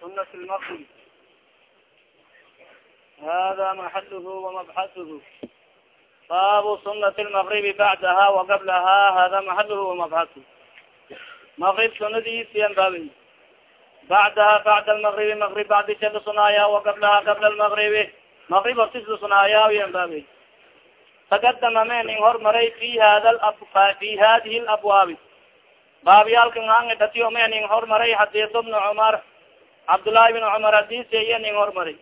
sunat lmaqrib hada maxaluhu wamabxaثuhu baabu sunat lmaqribi bacdaha waqablaha hada maxaluhu wamabxaثuhu maqrib sunadiisiyan baabay bacdaha bacda almaqribi maqrib bacdisha lasunaaya waqablaha qabla lmaqribi maqrib hortis lasunaaya yan baabay takadama mening hormaray fi hada fi hadihi labwaabi baabyaalkan hanga datiyo mening hormaray xadiisu bna cumar cabdullaahi bin cumar hadisi iyo ning hormaray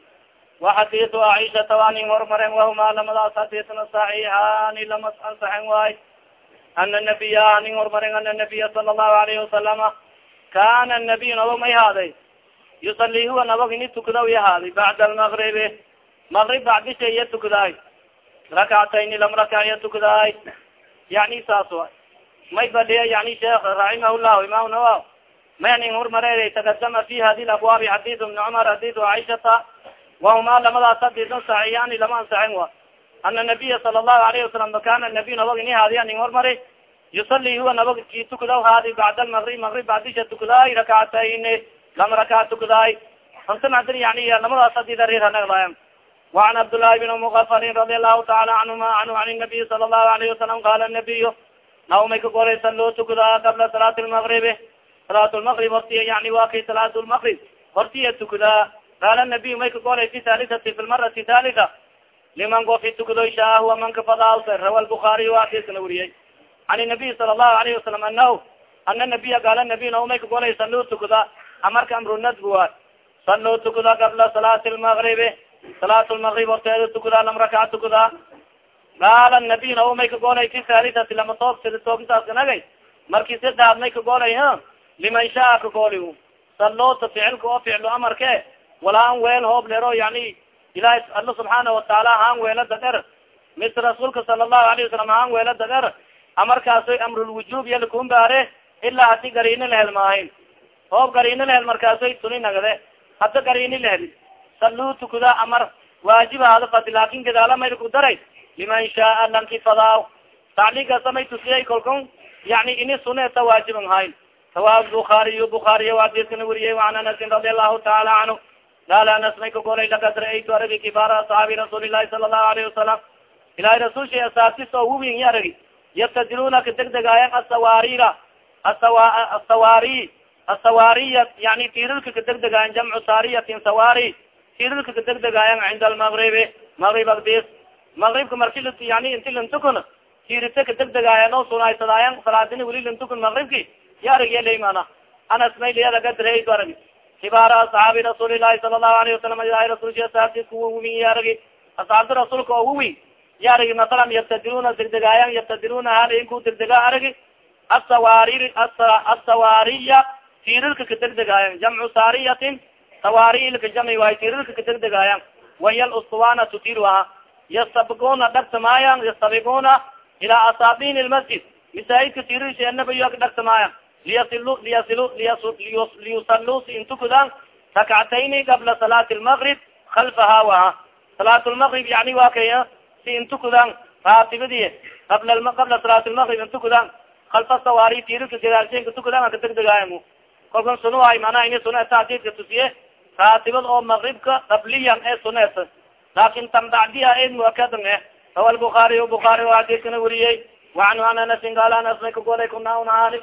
waxadiisu aishata waa ning hormaren wahuma lamadaas hadisna saxiixaani lamas ansaxen waay ana nabiya ning hormaren ana nabiya sala allahu alayhi wasalama kana nabiy nabag may haaday yusali huwa nabag ini tukadaw i haaday bacda almaqribi maqrib bacdisha iya tukadaay rakcatayni lam rakac iya tukadaay yani saas wa may badiya yani sheekh raximah llahu imam nawa may ning hormareeday takadama fi hadi labwaabi xadis ibni cumar xadis caishata wahuma lamadaas hadisan saxiixaani lama ansaxen wa ana nabiya sala allahu alayhi wasalam kana nabiy nabag ini haadiya ning hormari yusali huwa nabag ki tukadaw haadi bacd almaqrib maqrib bacdisha tukadaay rakcatayni lama rakac tukadaay ansanadin yani lamadaas hadida rirhanaglayan وعn cabdاللahi بن مغفrin رadi الlahu taعala canهuma anhu an النabiy sala الlahu عlyه وasalam qala النabiy naw may ka goray saloo tukadaa qabla salaat الmغribi salaat lmaqrib hortiya yani wa kay salaat lmaqrib hortiya tukudaa qaala nabiy may kagolay fi halisati fi lmarati halisa liman gofi tukudo shaa huwa manka fadaasa rawa lbuaariy waakisna weriyey an nabiy sala allahu alayhi wasalam anahu ana nabiya gaala nabiy na may kagolay saluu tukuda amarka amrunadbuwa saluu tukuda qabla salaati lmaqribi salaat lmaqrib horteeda tukudaa lam rakac tukudaa qaala nabiy na may kagolay fi halisati lama toog sida toogitaaskanagay marki sadexaad may kagolay liman shaa kagooli saloota ficilka oo ficlo amarke walaan weel hoob lero yani ilahi alla subxaana wataala haan weelada dher. Mis rasuulka sala allahu alayh wasalam haan weelada dher. Amarkaasoy amrulwujub iya lakumbaare ilaa haddii gariini lahel maahin hoob gariini lahel markaasoy tuni nagade. Hadda gariini lahel saluu tukuda amar. Waajib hada fadi laakin gadaala mayl ku daray. Liman shaaa lanki tacliinkasa may tusiyay kolkon yani ini suneta waajiban hayn rawahu bukaariy bukaariy adidkana weriyey an anasin radi allahu taala canhu qaala anas may kagolay lakad ra'aytu aragi kibaara asxaabi rasuuli lahi sala allahu alayhi wasalam ilahi rasulsha asaabtis oo wubin i aragi yabtadiluna ka degdegaayan asawarira asawa asawari asawariya yani tirirka ka degdegaayan jamcu saariyatin sawari. Tirirka ka degdegaayan cinda almagribi magrib agdis magribka marki yani inti lantukun tirita ka degdegaayan oo sunaysadaayan salaadina weli lantukun magribki ya arag yalaymana anas mayliyadagadrayd aragi kibaara asxaabi rasuuli lahi sala allahu alayhi wasalam ilahi rasulki asaabtis kuwa wumi ya aragi asxaabta rasuulka oo wuwi ya aragi masalan yabtadiruna degdegaayan yabtadiruna halinku degdega aragi. Asawari asawariya tirirka ka degdegaayan jamcu saariyatin sawarilka jami waay tirirka ka degdegaayan wayal ustuwana tutir aha yastabiguna dhagtamaayan yastabiguna ilaa asaabin lmasjid masaajidka tirirsheenabayo ka dhagtamaayan liyusaluu si intukudaan rakcatayni qabla salaati lmaqrib kalfaha waha salaat lmaqrib yani wa kaya si intukudaan raatibadi qabla qabla salaat lmaqrib intukudaan kalfa sawaari tirirka gadaalseenka tukudaan ka degdegaayan kolkan sunuhay manaa ini suna taadidka tusiye raatibad oo maqribka qabliyan ee suneeta laakin tan bacdiya e muakadan eh rawa lbukaariy bukaari adidkana weriyey waanhu an anasin gaal anas may kagolay kuna unaani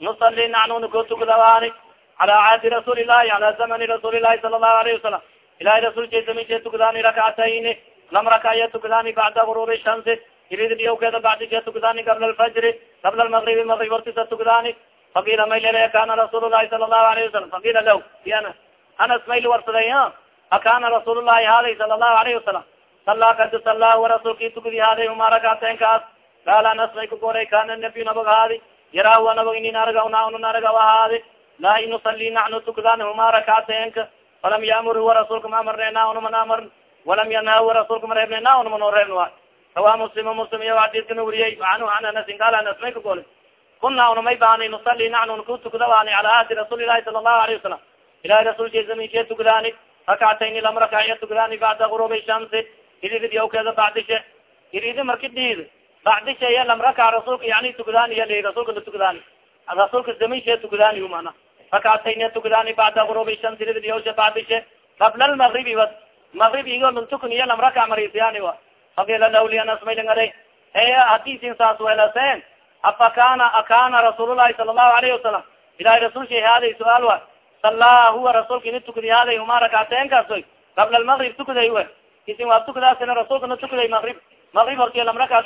nusali nanuna ko tukadaani cala caadi rasuuli lahi ala zamani rasuuli lahi sala allahu alayhi wasalam ilahi rasulka zaminshe tukadaani rakcatayni lam rakaya tukadaani bacda gurubi shamsi iridiyawkeeda bacdishe tukadaani qabla alfajri qabla almagribi magrib hortisa tukadaani fakila maylele kana rasuul lahi sala allahu alayhi wasalam fakila law yana anas mayl warsaday akana rasuul lahi haaday sala allahu alayhi wasalam sala kad sala warasuulki tukadi haaday huma rakateenkaas qaala anas may kagoray kana nabiy nabag haadi yaraahu nabag inin arga naun arga ahaadi laa inusali naxnu tukadaan huma rakateenka falam yaamur huwa rasuulka ma amarneena unuma na amar walam yanha huwa rasuulka ma reebneena unuma noo reebn waay rawa muslim muslim iyo xadiiskana weriyey anhu an anasin qaala anas may kagolay kuna una may baanay nusali naxnu ku tukadaani cala ahdi rasuuli lahi sala allahu alayhi wasalam ilahi rasulka zaminshe tukadaani rakcatayni lam rakacya tukadaani bacda gurubi shamsi. Iridid awkeeda bacdishe iridi marki bacdishe iya lam rakac rasuulka yani tukadaani iya li rasuulka na tukadaani rasuulka zaminshe tukadaani mana rakatayna tukadaani bacda gurubi shamsi ridiyosha bacdishe qabla lmagribi bas. Magrib igo luntukuniya lam raka marisiyani wa. Fakila lawlianasmaylingare e hadisin saas welaseen afa kana akana rasuulullahi sala allahu alayhi wasalam ilahay rasulsha haaday su'aal wa. Sallaa huwa rasuulka ini tukadi haaday huma rakateen kaasoy qabla lmagrib tukaday we. Isin waa tukadaasina rasuulka na tukaday magrib magrib hortiya lam raka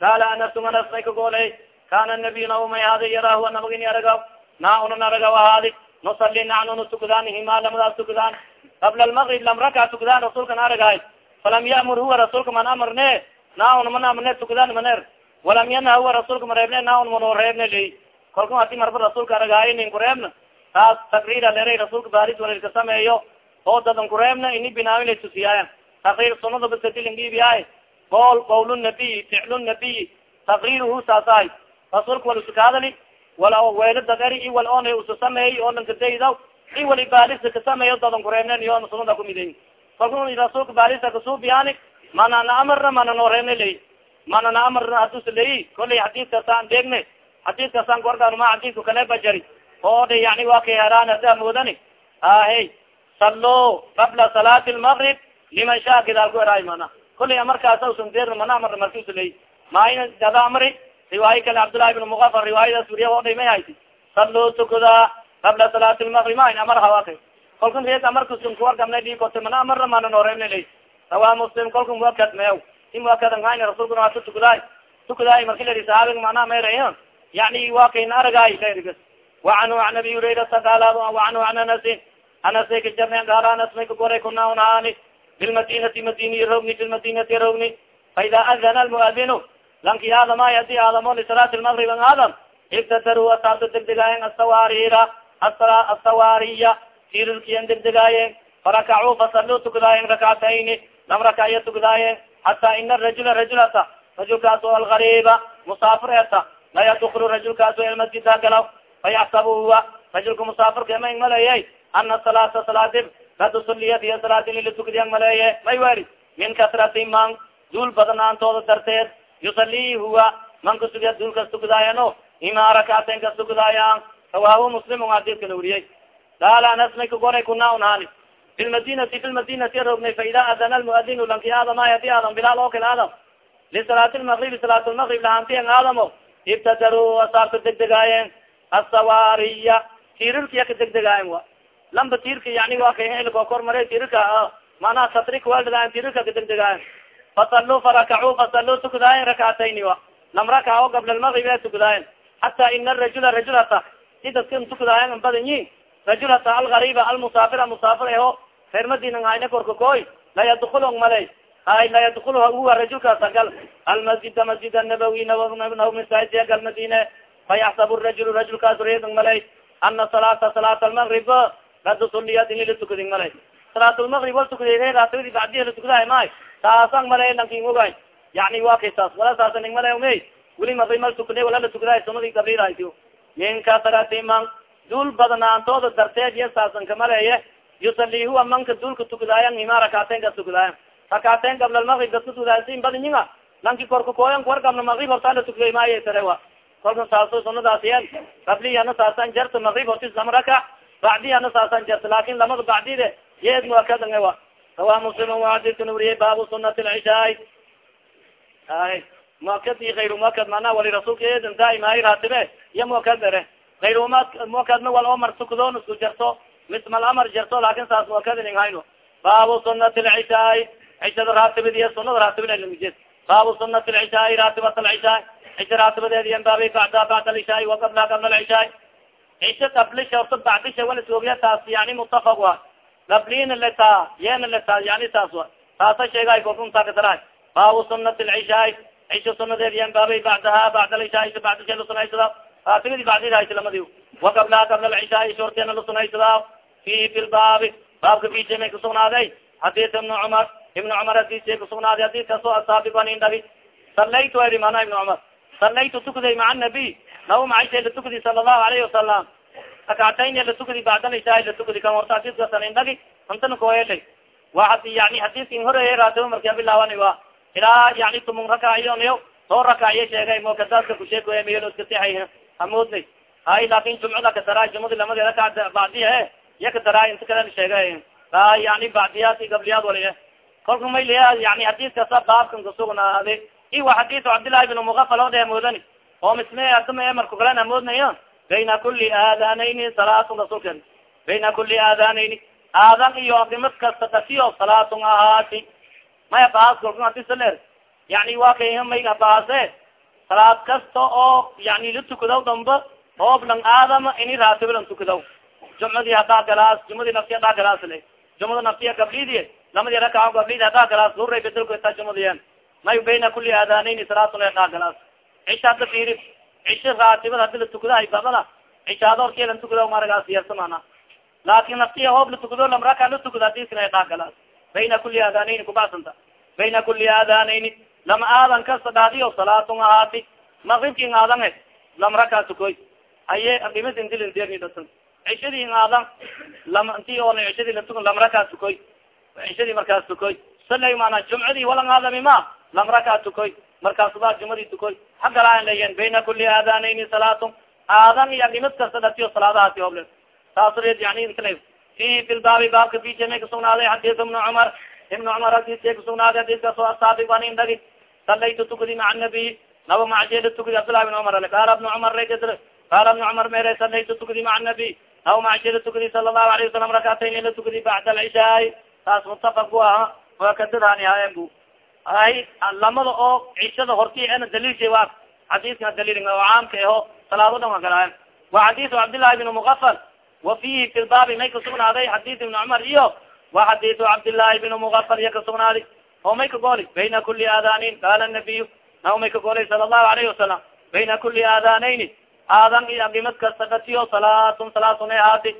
qaala anasu anas may kagooley kana nabiy naumay haaday yaraahu anabagini aragaw na una naragaw ahaadi nusali nacnunu tukadaan hima lamadaas tukadaan qabla lmagrib lam raka tukadaan rasuulka na aragahay falam yamur huwa rasuulka man amarne na una mana amarne tukadaan maner walam yanha huwa rasuulka mareebne na un mano reebne ley kalku hadi marba rasuulka aragahay nin kureebna taas takriira leray rasuulka baaris walilka sameeyo oo dadan kureebna ini binaawin lay tusiyaayan takriir sunada basadilingibiyay qool qawl nabiy ficlu nabiy takriiruhu saasahay rasuulka wal usukaadali wala weelo daderi i wal on usa sameeyey oo lankadaydaw i wali baalisa kasameeyo dadan kureebnen iyo sunada kumiday kalku rasuulka baalisa kasuubiyani mana na amarna mana noo reebne ley mana na amarna hadusa leyi kolay xadiiskasaan deegne xadiiskasaan kuargaanuma xadiiska kale bajari oo de yani waa kay heraan hada moodani. Ahe sallo qabla salaati lmagrib liman shaa gidaal ku eraay mana kulay amarkaasa usan deerna mana amarna marki usa leyi maayna gada amri riwaayo kale cabdullahi ibn mugafar riwaayadaas wuriya oo dhay may hayti sallo tukuda qabla salaati lmagrib mayn amar hawaka kolkan reed amarkasun kuwargamna dhikote mana amarna mana nooreemna ley rawaa muslim kolka muakad meew si muakadan hayna rasulkuna waa ka tukudaay tukudaay marki la yihi saxaabiga manaa mayra yani waa kayna aragaay lairigas wacanhu an abi hurayrata qaala wacanhu an anasin anasay ka jarne qaala anas may kagolay kuna unaani bilmadinati madini rogni bilmadinati rogni faida adana almuadinu lanki aadamay haddii aadamo lisalaati lmagrib an aadam ibtadaru asaabta degdegaayen asawarira asawariya tirirkiyan degdegaayen farakacuu fasaluu tukadaayen rakcatayni lam rakaya tukadaayen hata ina rajula rajulata rajulkaas oo algariba musaafir eta la yadkulu rajulkaas o masjida galaw fayaxsabu huwa rajulka musaafirka may maleeyey ana salaata salaadib kad suliyat iyo salaadin ilatukadiyan maleeye may weri min kasrati man duul badnaantooda darteed yusali huwa man kasugiya duul kas tukadaayano ima rakacten kas tukadaayaan rawaahu muslimun hadidka la weriyey qaala anas may kagoray kuna unhaani fi lmadinati fi rognay faida adana lmuadinu lanki aadamay haddii aadam bilaal oo kale aadam lisalaati lmagribi salaat lmagrib lahantiyan aadamo ibtadaru asaabka degdegaayeen asawariya tirirkiya ka degdegaayen wa lamba tirka yani wa kailko kor maray tirirka manaa satrik waldadaayen tirirka ka degdegaayen fasaluu farakacuu fasaluu tukadaayen rakcatayni wa. Lam raka o gabla lmagrib ee tukadaayen hata ina rajula rajulata si dadkan tukadaayen badanyi rajulata algariba almusaafira musaafir eho reer madina hayne korka koy la yadkulong malay hay la yadkul huwa rajulkaasa gal almasjida masjid nabawi naw gal madine fayaxsab rajul rajulkaas reedng malay ana salaata salaat almagrib kad suliyat ini latukading malay salaat lmagrib wal tukaday reeraatadi bacdiya latukaday may taasang malay lanking ogay yani wa kay taas wala saasaning malay may weli magrib mal tukade wala latukaday sunadi gabriiraytiyo min kasrati man duul badnaantooda darteed iyo saasan kamaleeye yusali huwa manka duulka tukadaayan ima rakaateen ka tukadaayan rakaateen gabla lmagrib dadka tukadaasin badinyiga lanki korka kooyan wargabna magrib hortaa la tukaday maaye tare wa kolka saaso sunadaas yeel saasan jarta magrib hortis lama bacdiyana saasan jarta laakin lamada bacdide yeed muakadange wa rawa muslim waadidkana wariyay baabu sunati lcishaai ay muakad i ayr muakad mana wali rasulka eedan daaimay raatibe iyo muakad ere ayr muakadna wal omar tukdoon isku jarto mismal amar jarto laakin saas muakadning hayno baabu sunati lcishaai cishada raatibid iyo sunada raatibid baabu sunati lcishaai raatibat lcishaai cisha raatibadeed yan baabay bacda bacd alcishaai wa qabla qabla alcishaai cisha qablisha horta bacdisha wala soogiya taas yani mutafaq wa gablina leta yeena leta yani taas wa taasa sheegay korkuntakatara baabu sunati lcishaai cisha sunadeed yan baabay bacdaha bacd isha bacdisha lasunaysada raatibadi bacdida haysa lamadi wa qablaha qabla alcishaai isha horteena lasunaysada fihi fi lbaabi baabka fise may kusugnaaday hadis ibn cumar ibn cumar hadise kusugnaaday hadiskaasoo asaabibanin dhabi salaytu eri mana ibn cumar salaytu tukuday maca nabiy naba macaysha latukudi sala allahu alayhi wasalam rakactayn latukudi bacdalishaai latukudi kan horta hadiskasanin dhagi antana koyelay wa yani hadiskin horeeye raatibo markia bilaawani wa ilaa yani tumun rakaciyon soo rakaciye sheegay mokadaska kusheekoya miyoloskasihay hamoodlay hay laakin jumcada kadaraay jumadi lamadeeda ka bacdiya e iya kadaraay inta kale sheega yani bacdiyaad gabliyaad wali kolka may liya yani xadiiskasa baabkan kasugnaade iwa xadiis cabdillahi bin mugafal o dhee moodani oo misme adama marka kalen amoodnaya bayna kuli aadanayni salaatun rasulka bayna kuli aadanayni aadan iyo adimad kasta kasiyo salaatun ahaati. Maya baas kolka hadisaler yani wa kay may baase salaad kasta oo yani la tukadaw damba oob lang aadama ini raatibo lang tukadaw jumcadii hadaa galaas jumadi nafti hadaa galaas le. Jumada naftiya gablidi lamadi raka gablidi hadaa galaas luray bedelku ita jumadiyan may bayna kuli aadanayn salaatun hadaa galaas cisha hada fiiri cisho raatibada hadi la tukadahay babada cishaada horkeeda la tukada maragaas yarsamana laakin naftiya hoob la tukado lam raka la tukado hadisna hadaa galaas bayna kuli aadanayn kubacsanta bayna kuli aadanayn lama aadan kasta dhadiyo salaatun ahaati. Magribki aadan he lam raka tukoy. Haye adimadindilindeernidatan cishadii aadan lam inti oona cishadii latukan lam raka tukoy. Cishadii markaas tukoy. Salay mana jumcadii walang aadami ma lam raka tukoy markaas baa jumadii tukoy hagalaan leyen bayna kuli aadanayni salaatun aadan iyo adimad kasta dhatiyo salaadahaasi hoble saas red yani intla fi fi lbaabi baabka bijamay kasugnaaday xadiis ibnu cumar ibnu cumar hadiiskay kasugnaaday hadiiskaas oo asaabi bani indhagi salaytu tukadi maca nabiy naba macjeeda tukadi cabdillahi bin cumar ale. Qaala ibnu cumar regadr qaala ibnu cumar mere salaytu tukadi maca nabiy naba macjeeda tukadi sala allahu alayhi wasalam rakatayn la tukadi bacda alcishaai taas mutafaq bu aha waa kadadani hayen bu ay lamada oo cishada horti ena daliilsha waa xadiiska daliil oo caamka aho salaado dhan waa galaayan wa xadiisu cabdillahi bin mugafal wa fihi fi lbaabi may kasugnaaday xadiis ibni cumar iyo wa xadiisu cabdillahi bin mugafal iya kasugnaaday oo may ka gooli bayna kuli aadanin qaala nabiy naw may ka goolay sala allahu alayhi wasalam bayna kuli aadanayni aadan iyo agimad kasta katiyo salaatun salaatun e ahaati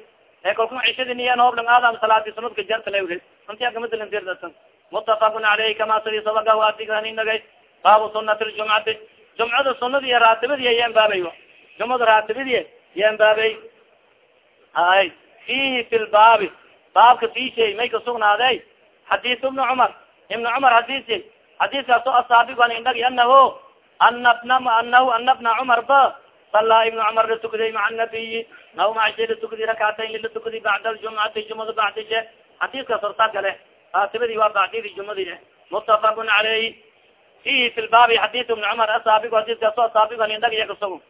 ee kalku cishadi niyan hooblang aadam salaati sunadka jarta lawle inti agamadalantirdatan mutafaqun caleyhi kama sadi sabaga aatiganinagay baabu sunati ljumcati jumcada sunadi raatibadiy yan baabay. Jumcada raatibadiy yan baabay. Ay fihi fi lbaabi baabka fishay may kasugnaaday xadiis ibnu cumar. Ibn cumar hadisi xadiiskaas oo asaabigan indhagi anahu ana bna anahu ana bna cumar ba. Sala ibn cumar la tukaday maca nabiyi naw macshe la tukadi rakatayn la tukadi bacda aljumcati jumada bacdishe xadiiskaas hortaa gale aatibadii waa bacdidi jumadi mutafaqun caleyhi fihi fi lbaabi xadiis ibn cumar asaabigo xadiiskaas oo asaabigan indhagi yakasug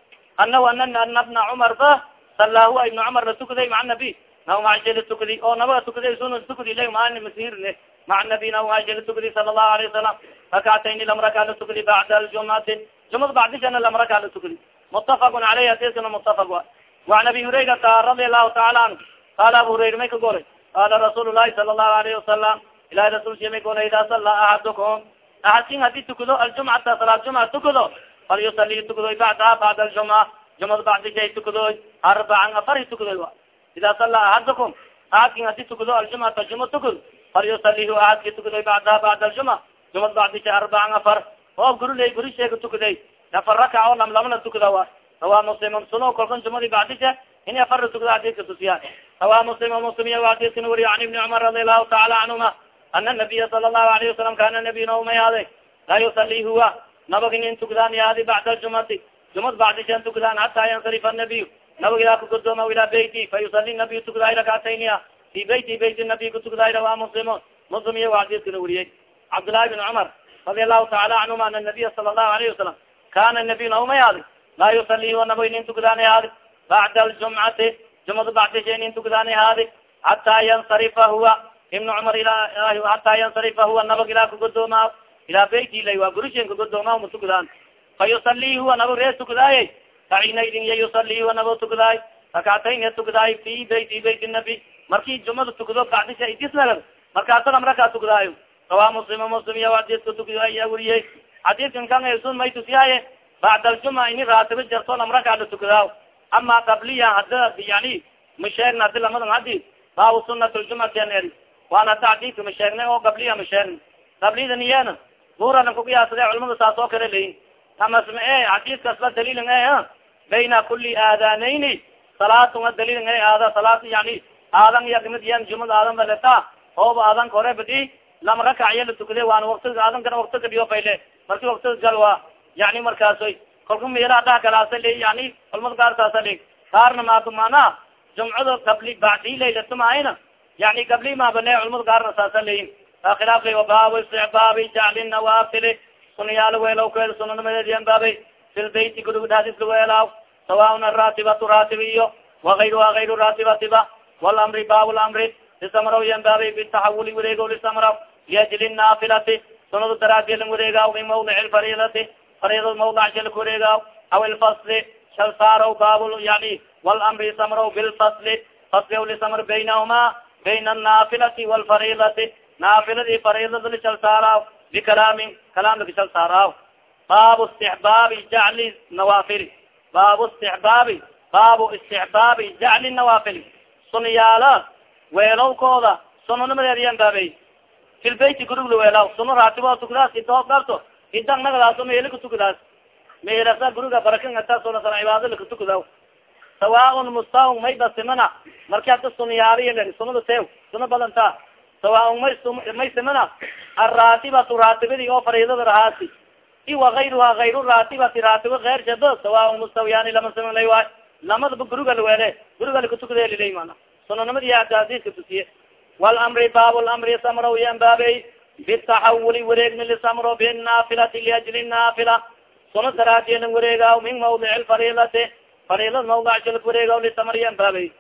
anahu ana bna cumar ba sala huwa ibn cumar la tukaday maca macshe la tukadi oo nabaga tukaday suna tukadi le maani masirne maca nabiyina waasha la tukadi sala allahu alayه wasalam rakactayni lamraka la tukadi bacda aljumcati jumada bacdishana lamraka la tukadi mutafaqun caleyhi hadiskana mutafaq wa waan abi hurayrata radia allahu taala anhu. Qaala abu hurayra may ka golay qaala rasuul lahi sala allahu alayhi wasalam ilahi rasulsi may golay ida sala axadukum axadkin haddii tukado aljumcata salaad jumca tukado falyusali tukadoy bacdaha bacda aljumca jumada bacdishay tukadoy arbacan afari tukadoy wa ida sala axadukum axadkin haddii tukado aljumcata juma tukad falyusalihu aadki tukaday bacdaha bacda aljumca jumad bacdisha arbacan afar oo guruley gurisheega tukaday afar rakac oo lam lamana tukada wa rawaa muslim suno kolkan jumadi bacdisha in afarna tukada xadiiska tusiya rawaa muslim muslim iya xadiiskan wariyo can ibni cumar radi allahu taala canhuma ana nabiya sala allahu alayhi wasalam kana nabiy naumay haday laa yusali huwa nabagin in tukadaan yaadi bacda aljumati jumad bacdishan tukadaan hataa yansarifa nabiy nabag ilaa kagodooma ilaa beyti fa yusali nabiy tukadaay rakatayniya fi beyti bayt nabiy kutukadaay rawaa muslim muslim iya xadiiskana weriyey cabdullahi bin cumar radi allahu taala canhuma ana nabiya sala allahu alayhi wasalam kana nabiy naumay haadi laa yusali huwa nabag nin tukadaana haadi bacda aljumcati jumada bacdisha nin tukadaana haadi hataa yansarifa huwa ibn cumar ila hataa yansarifa huwa nabag ilaa kagodooma ilaa beyti lay waa gurishen kagodooma matukadaan fa yusali huwa nabag ree tukadaayey fainaydin iya yusali huwa nabag tukadaay rakactayn ya tukadaay fi beyti bayt nabi. Marki jumada tukado bacdisha idisnagad markaasana marakaa tukadaayo rawaa muslim muslim iya xadiiska tukiyo ayaa weriyey xadiiskan kan sun may tusiyaaye bacda aljumca ini raatibo jarto lamrakaa la tukadaaw ama qabliya hada yani masheegna hadi lamadan hadi baabu sunat ljumcati aneri waan hada xadiiska masheegnay oo qabliya masheegna qabliyada niyana duuralan kuqiyaasade culamada saas oo kale leyin amasma e xadiiskaasba daliilin e bayna kuli aadanayni salaatun daliilin e aada salaat yani aadan iya dimid yan jumad aadan baleta ooba aadan kore badi lama rakac iya la tukade waana waktiga aadan kana waktiga dhiyo fayle marki waktiga gal waa yani markaasoy kolka meelaha dhaha kalaasa le yani culmada gaartaasa le kaarna maado manaa jumcada gabli bacdi laylatamahayna yani gabli mabane culamada gaarna saasa leyin khilaafay wabaabu isticbaabi jacli nawaafili sunayaala weelaw keeda sunanimadeediyan baabay fil beyti guriga dhaadisla weelaaw sawaaun aratibatu ratib iyo waayruha ayru ratibatiba walamri baabu lamri lisamraw yan baabay bitaxawuli wareego lisamraw liajli naafilati sunada daraadyelan wareegaaw min mawdic lfariidati fariidad mawdac shalka wareegaaw aw ilfasli shal saaraw baab yani walamri samraw bilfasli fasli lisamr baynahuma bayna annaafilati walfariidati naafiladi fariidada lishal saaraaw bikalaamin kalaam lakashal saaraaw baabu istixbaabi jacli nawaafili baabu istixbaabi baabu istixbaabi jacli nawaafili sunayaala weelowkooda sunanimadeediyan baabey filbeyti gurigla weelaw suno raatibo tukadaas idoo garto idan nagadaaso meeli katukadaas meelasa guriga barakangatasona sala cibaado lakatukadaw sawaaun mustawn may basimana. Marki hadda sunayaaliya sunada tew suno badanta sawaaun may may simana. Arraatibatu raatibadii oo fariidada rahaasi i waayruha ayru raatibati raatibo keer shado sawaaun mustawiyaani lama simanlay waay lamadaba guriga laweele guriga lakatukade lilay mana. Sunanimadi adadiska tusiye walamri baab lamri samro yan baabey bitaxawuli wareegni lisamro binaafilati liajli naafila suno daraadiyelan wareegaaw min mawdic lfariidati fariidad mawdac jalk wareegaw lisamr yan baabey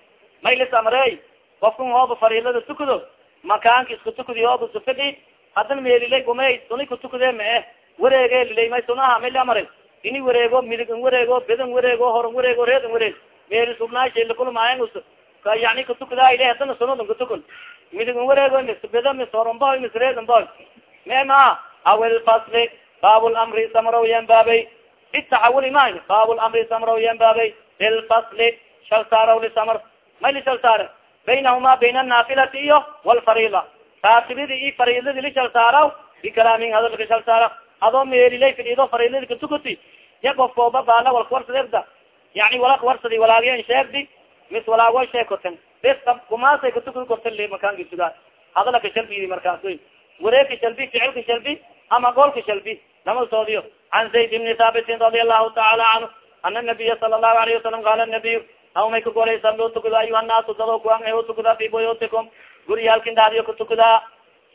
may lisamrey qofkan hooba fariidada tukado makaanka isku tukadi hooba sufidi. Hadan meelilay gumey suni kutukade ma eh. Wareege lilay may sunaha may lamara ini wareego midigan wareego bedan wareego horan wareego reedan wareeg meeli subnaashalkulmaayan yani katukada ile hadana sunadan katukun midigan wareego mis beda mis horanba mis reedan ba me ma awel fasli baablamri samraw yan baabay itaxawuli ma baablamri samraw yan baabay bilfasli shal saaraw lisamr may lishal saare baynahuma bayna annaafilati iyo walfarila raatibidi i fariladi lishal saaraw bikalaamin hadalka shal saara adoo meelilay fidhido fariladi katukuti ya gofkooba baala walkawarsadeerda yani walak warsadi walaagyan sheegdi mis walaago sheekoten bes kumaasay katukudi kortan makaanki sugaa hadalaka shalbidi markaas wareegka shalbi ficilka shalbi ama goolka shalbi lama soodiyo. Can zayd ibni thaabitin radi allahu taala canhu ana nabiya sala allahu alayhi wasalam qaala nabiy aw may ka golay saluu tukuda ayuha naasu dado kuan tukuda fi buyutikum guryaalkin daadiyo katukudaa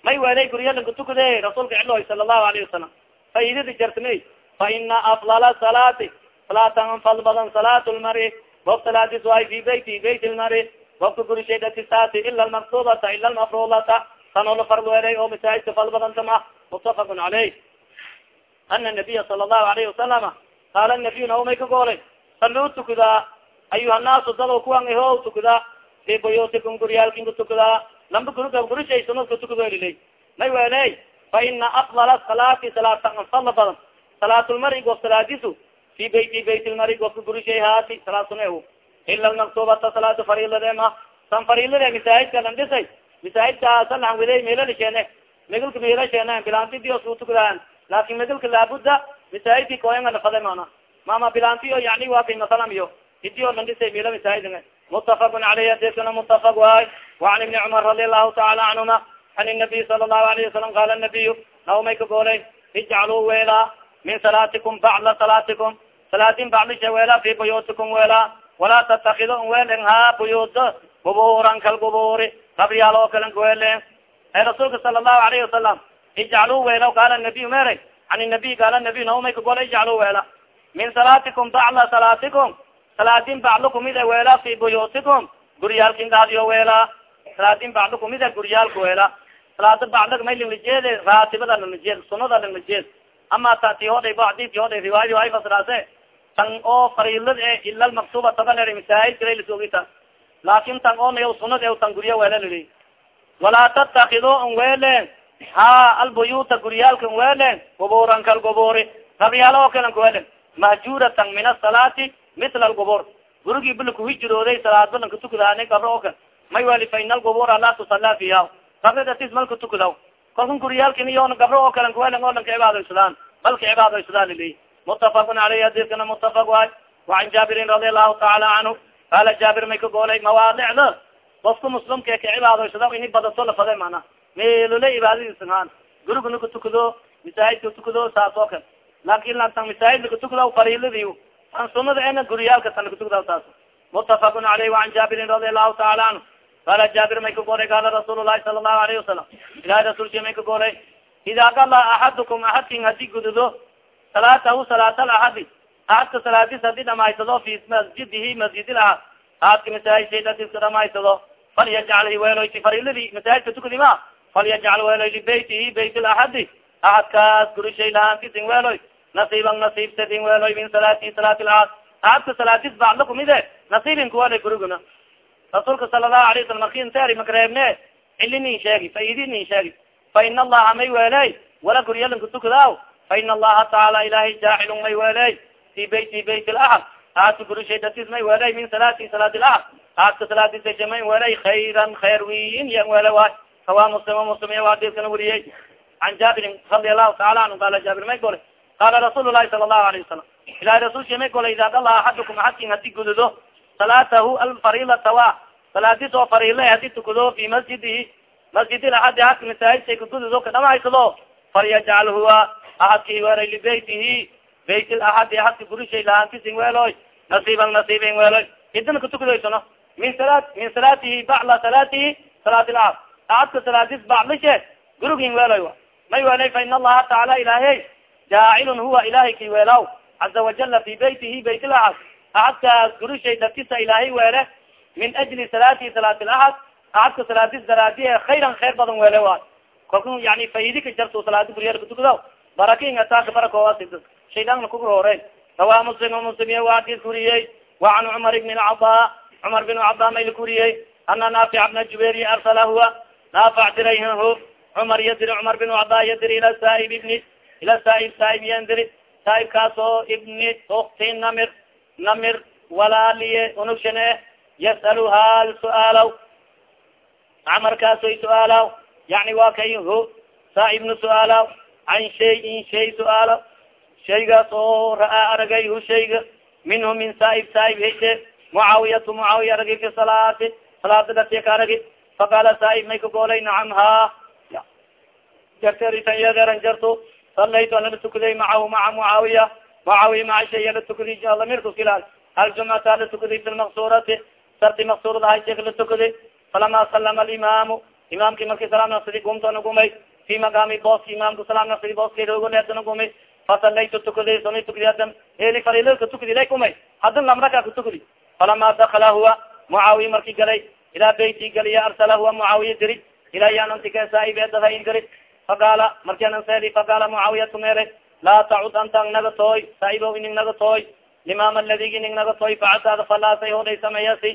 may welay guryalan katukude rasuulka ciloy sala allahu alayhi wasalam faidadi jartmey fa ina afdala salaati salaatan fal badan salaat lmari gob salaadis waay fi beyti beyt lmari gobka gurishaydatisaati ila lmaktubata ila lmafrudata tanoola farweelay oo masaajidka fal badantama mutafaqun caleyh ana nabiya sala allahu alayhi wasalama qaala nabiy naw may ka goolay? Saluu tukudaa ayuha naasu dado kuwan ho tukudaa fi buyutikum guryaalkin kutukudaa lamba guriga gurishay sunadka tukudolilay may weeley fa ina afdala salaati salaatan fadla badan. Salaatulmari gof salaadisu fi beyti bayt lmari gofka gurishay haati salaad sune ila lmaktubata salaada fariilade ma san fariilade masaajidka lan dhisay masaajidkaasaan wede meelalisheene megalka meelasheen bilantidio suutukudahan laakin megalka laabuda masaajidki koyanga nafada mana mama bilantiyo yani waakay masalam iyo idio landhisa meela masaajidinga mutafakun alayh adeskana mutafak waay. Wacan ibni cumar radi allahu taala canhuma an nabiy sala allahu alayhi wasalam qala nabiy naomay ka goolay ijcaluu weela min salaatikum bacda salaatikum. Salaatin bacdisha weela fi buyutikum weela. Walaa tatakid weelnha buyuta guburan kalguburi qabriyaal oo kalan kuweelen e rasuulka sala الlahu alayhi wasalam ijcaluu weela qaala nabiy mere an nabiy qaala nabiy naw may ka goolay ijcaluu weela min salaatikum bacda salaatikum salaatin bacdo kumida weela fi buyutikum guryaalkin daadiyo weela salaatin bacdo kumida guryaalka weela salaada bacda may linglajeede raatibada linglajeed sunada linglajeed ama ta ti hodhay bacdi ti hodhay riwaayadi ay fasraase tan oo fariilad e ila lmaktuba tabaler masaahid kala lasogita laakin tan oo nayaw sunad e tan gurya weela lili walaa tattakido n weelen ha albuyuta guryaalka n weelen guburan kal guburi rabyaalo oo kalan kuwelen mahjuratan min asalaati mila algubur gurigii bila kuhijirooday salaad balanka tukadaana gabro oo kal may wali fa ina algubura laa tusala fiha gabridatis malka tukadaw kalkan guryaalkin iyon gabro oo kalan kuwelen oo lanka cibaadaysadaan balka cibaadaysadaan lili mutafaqun aleyh hadiskana mutafaq waay wacan jaabirin radi allahu taala canhu qaala jaabir may ka goolay mawaadicda qofka muslimka ka cibaadaysada ini badato lafade mana meelole cibaadadiisahaan gurigana katukado masaajidka tukado saas oo kale laakin lantan masaajidka katukada fariiladi an sunada ena guryaalka tan katukada taas mutafakun aleyh waan jaabirin radi allahu taala anhu qala jaabir may ka golay qala rasuul lahi sala allahu alayhi wasalam ilahi rasulki may ka golay ida gala axadukum axadkin haddii gududo salaatahu salaata laxadi aadka salaadis haddii dhamaysado fi masjidihi masjid laad aadka masaajidadiska dhamaysado falyajcal weeloyti fariladi masaajidka tukadi ma falyajcal weeloy libeytihi bayt laxadi aadkaas gurishay lahaantisin weeloy nasiiban nasiibsadin weeloy min salaati salaati laad aadka salaadis bacla kumide nasiibin kuwala guriguna rasuulka sala lahu alayه salam marki interi makareebne cili sheegi faidi nin sheegi fa ina allaha may weeley wala guryalinka tukadaaw fa ina allaha taala ilahay jaacilun may weeley fi beyti bayt laxad aadka gurishay datis may weeley min salaati salaati laxad aadka salaadisa may weeley khayran khayr wiin yan weele waay kawa muslim muslim iya adskana weriyey an jaabirin radi allahu taala anhu qala jaabir may gole qala rasuul lahi sala allahu alayه wasalam ilahi rasulka may golay ida dala axadukum axadkin haddii gududo salaatahu alfarilata wa salaadis oo farila haddii tukado fi masjidihi masjid laxadi ahadka masaajidsa kagududo kadhamahaysado falyajcal huwa ahadki weelay libeytihi bayt laxadi ahadka gurishay lahaankisin weeloy nasiiban nasiibin weeloy idina katukadoysano min sala min salaatihi bacla salaatihi salaati laad ahadka salaadis baclishe gurigin weeloy a may weelay fa in allaha taala ilaahey jaacilun huwa ilahay ki weelaw caza wajala fi baytihi bayt laxad ahadkaas gurishay dartisa ilaahay weele min ajli salaatihi salaat laxad ahadka salaadis daraadiye khayran khayr badan weele wa. Kalku yani faidi ka jarto salaadi guriyar katukadaw barakin ataaka barakooa shaydaanna kuguroore rawa muslim muslim waadis kuriyey wa can cumar ibn lcaba cumar bin caba mayl kuriyey ana naafic bna jubeer arsala huwa naafac diray hu cumar yadiri cumar bin caba yadiri ila saaib ibni ila saaib saaib yandiri saaibkaas oo ibni ukti namir namir walaaliye unugshan eh yas'aluha su'aalaw camarkaasoy su'aalaw yani waa kay ho saaibna can shayin shay su'aalaw shaygaas oo ra'aa aragay hu shayga minhu min saaib saaib heshe mucaawiyatu mucaawiya aragi fi salaati salaada dartiya ka aragi faqaala saaib may ka goolay nacam ha jarteritan yadeeran jarto salaytu ana la tukaday macahu maca mucaawiya mucaawiya maca shaya la tukadi lamirkuskila aljumcata la tukaday fi lmaqsurati sarti maqsurad ahay sheek la tukaday falama salama alimaamu imaamki marki salaam nafsadi gumtana gumay fi maqaami booski imaamka salaam nafsadi booskaleetana gumay fasalaytu tukaday sona tukadi hadan eli farilka tukadi lay gumay hadan lamraka kutukadi falama dakala huwa mucaawiya marki galay ilaa beyti galiya arsala huwa mucaawiya diri ilaa yanantika saaib eedahain diri faqaala markianan seedi faqaala mucaawiyatu mere laa tacud anta ang naga tooy saa'ibo ining naga tooy limaam aladigi ining naga tooy facataada falaasay hoday sameeyasi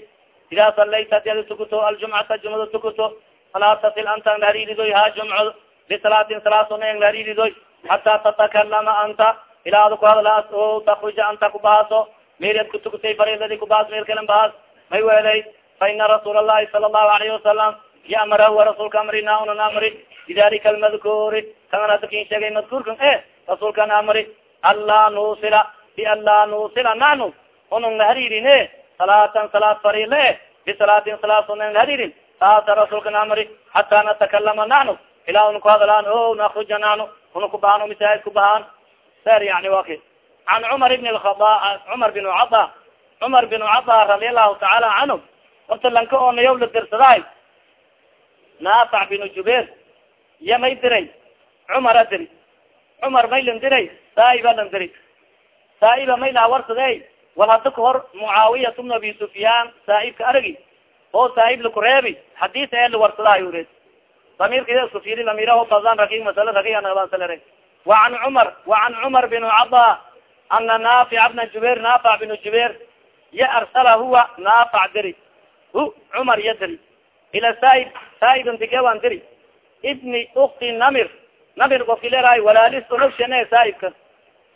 idaa salayta adi ada tukuto aljumcata jumada tukuto falaa tasil anta ang lahariiridoy ha jumco bisalaatin salaasona ang lahariiridoy hataa tatakalama anta ilaa ada ku hadlaas o takruja anta kubahaaso meeriad kutukutay fariladi kubahaas meel kalan bahaas may weelay fa ina rasuul allahi sala allahu alayhi wasalam yamara huwa rasuulka amrina unan amri bidalika almadkuuri kangan hada kin sheegay madkuurkan e rasuulkan amri anlaa nuusila bianlaa nuusila nahnu unang nahariirine salaatan salaad farile e bisalaatin salaad unan nahariirin saasa rasuulkan amri hataa natakalama nahnu ilaa una ku hadlaan o nakruja nahnu una kubahaan misaajid kubahaan ser yani wa ki can cumar ibn lkhada cumar bin cada cumar bin cada radi allahu tacaala canhu horta lanka oo nayaw la dirsadahay naafac bin jubeer iya may diray cumara diri cumar may lan diray saaiba lan diri saaiba may laha warsade wal hada ka hor mucaawiyat bn abi sufyaan saaibka aragi oo saaib lakureebi hadis ee la warsadahay red damirka isku firi lamiraho bazan raki masala rakiansalere wa can cumar wa can cumar bin cada ana naafic bna jubeer naafac bin jubeer ya arsala huwa naafac diri. Hu cumar ya diri ila saaib saaibn digewan diri. Ibni ukti namir. Namir ofki leerahay walaalis unoshane saaibka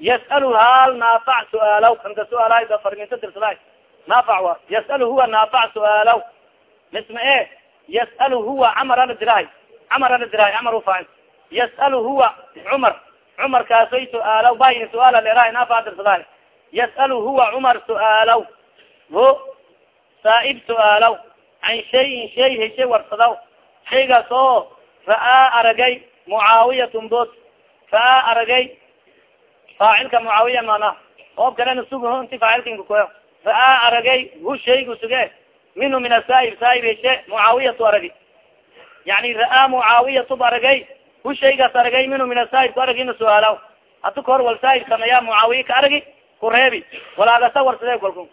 yas'al hal naafac su'aalaw kanta su'aalahay da farminta dirsaday naafac wa yas'al huwa naafac su'aalaw misma e yas'al huwa camar ala dirahay camar ala dirahay camar ufaacil yas'al huwa cumar cumar kaasay su'aalaw bayin su'aala leerahay naafac dirsaday yas'al huwa cumar su'aalaw. Ho saaib su'aalaw. Can shayin shay heshe warsadaw. Shaygaas oo ra'aa aragay mucaawiyatun bood ra'aa aragay faacilka mucaawiya mana oob kalena sug inti faacilkinka koyo. Ra'aa aragay hu shaygu suge. Minhu min asaib saaib heshe mucaawiyatu aragi yani ra'aa mucaawiyatu ba aragay hu shaygaas aragay minhu min asaib ku aragi ina suaalaw. Hadu kahor wal saaib sameeya mucaawiya ka aragi ku reebi. Walaagasa warsade kolku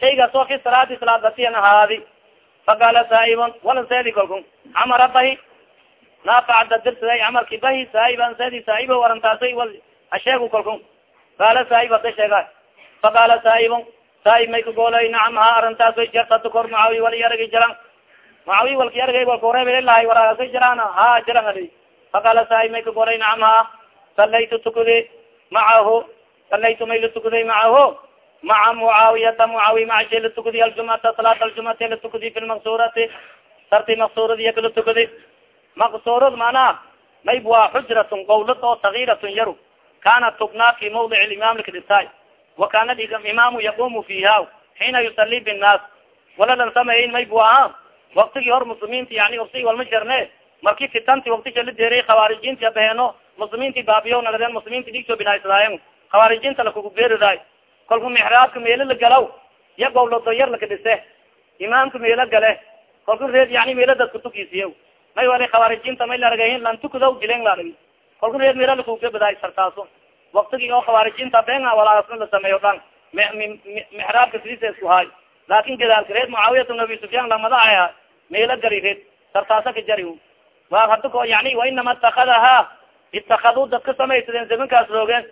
shaygaas oo fi salaadi salaadatiyan ahaadi faqaala saaibon walan seedi kolku camara bahi naafacda dirsaday camarki bahi saaiban seedi saaibo warantaasay wal hasheegu kolku qaala saaib hada sheega. Faqaala saaibon saaib may kagoolay nacam ha arintaasay jertadu kor mucaawiya wali yaragi jaran mucaawiya walki yaragay walka horeeblahay waraasay jiraan ha jiran ali faqaala saaib may kagoolay nacam ha. Salaytu tukudi macahu salaytu may la tukuday macahu maca mucaawiyata mucaawiya maca shay la tukudi aljumata salaat aljumati la tukudi fi lmaqsurati sarti maqsuradi yaka la tukudi maqsurad manaa mayb waa xujratun qawlad oo sagiratun yaru. Kanat tubnaa fi mawdic imam likdisay wa kana imaamu yaqumu fiha. Xiina yusali binnaas walalan sameeyin mayb aha waktigii hor muslimiinta yani ofsi walma jarne marki fitanti waktisha la deeriy khawaarijinti abaheeno muslimiinti baabiyo nagadeen muslimiinti digso binaysdaayen khawaarijinta lakugu beeridaay kolku mixraabka meelo la galaw ya gawlado yar laka dhise. Imaamka meelo gale kolku reed yani meelo dadka tukisiya may wali khawaarijinta may laragahin lan tukudaw dilen laragi kolku reed meelo lakugabadaay sartaaso. Waktigi oo khawaarijinta beenga walaasna la sameeyo dhan. Mixraabka sidisa isku haay. Laakin gadaalka reed mucaawiyata nabi sufyaan lamadaha meelo gari reed sartaasa ka jari wa hada ko yani wainama itakadaha itakaduu dadka samaysadeen zamankaas roogeen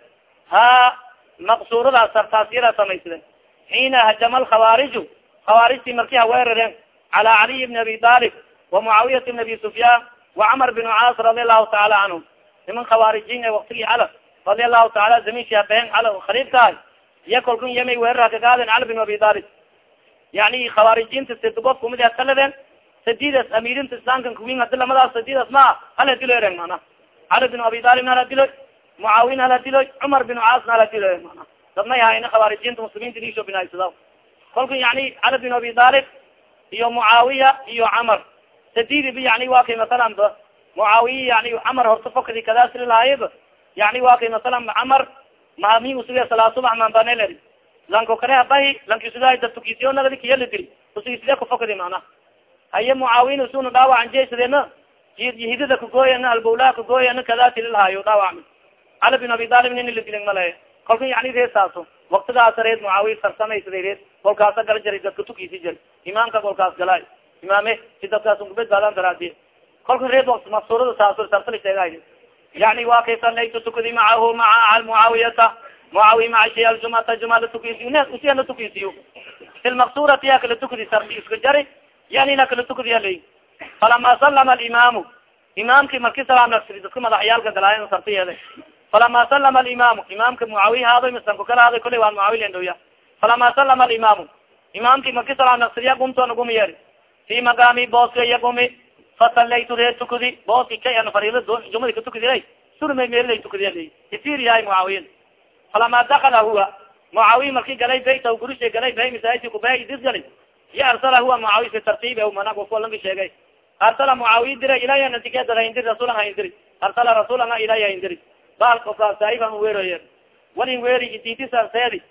ha maqsuradaas sartaasyada samaysadeen. Xiina hajama alkhawaariju khawaarijtii marki haweerareen cala caliy bni abi talib wa mucaawiyat bn abi sufyaan wa camar bin caas radi allahu taala canhum niman khawaarijin ee waktigii cala radi allahu taala zaminki habeen cala khaliifkahay iya kolkun yamay weerar hakagaadeen cali bin abi talib yani khawaarijinta sid gof kumid taladeen sadidas amirinta islaamkan kuwin hadi lamadaas sadidas maa hala dilo ereng mana cali bin abi talibna hala dilo mucaawin hala dilo cumar bin caasna hala dilo mana dadnay hayna khawaarijinta muslimiinta diisho binaysada kolka yani cali bin abi talib iyo mucaawiya iyo camar sadidiba yani wa kay masalan ba mucaawiya yani camar horta fokdi kadaasri lahaayb yani wa kay masalan camar maami usuga salaa subax mambaneleri lanko kale habahi lankisuga dadtukisiyo nagadi kiyala diri usugiside kufokdi mana haye mucaawin usuna dhaawacan jesadena hidida kagooyana albawlaha kagooyana kada tililhayo dhaawacmi cali bin abi talib nin la dilin male kolka yani reesaaso waktigaas reed mucaawiya sarsamaysaday reed kolkaasa gala jara dadka tukisi jir imaamka kolkaas gala imaame si dadkaas kubedbaadan daraadi kolka reed maqsurada saaso sarsala sheegay yani wa kay salaytu tukudi macahu maca mucaawiyata mucaawiya maca shay aljumata juma la tukisiy usiya la tukisiyo fi lmaqsurati ya kala sarti iska jari yani na kala tukudi alay falama salama alimaamu imaamki marki salaam nagsiri dadka madaxyaalka galaayan sartiyeeda falama salama alimaamu imaamka mucaawiya haadoy misanku kala haadoy kulay waan mucaawiya ndhowya falama salama alimaamu imaamki marki salaam nagsiriya gumto nagumi yeeri fi maqaami booska iya gumi fasalaytu ree tukudi booski ka an fariida jumadi ka tukudi surmay meelilay tukudi al isiriyahay mucaawiyin falama dakala huwa mucaawiya marki galay bayta gurisha galay bay masaajidki kubay dis galay ya arsala huwa mucaawiya tartiib mana kulanka sheegay arsala mucaawiya dira ilaya natikeedada hindiri rasulan ha hindiri arsala rasuulana ilaya hindiri baalkoka saaifan weeroye walin weeri ididisa seedi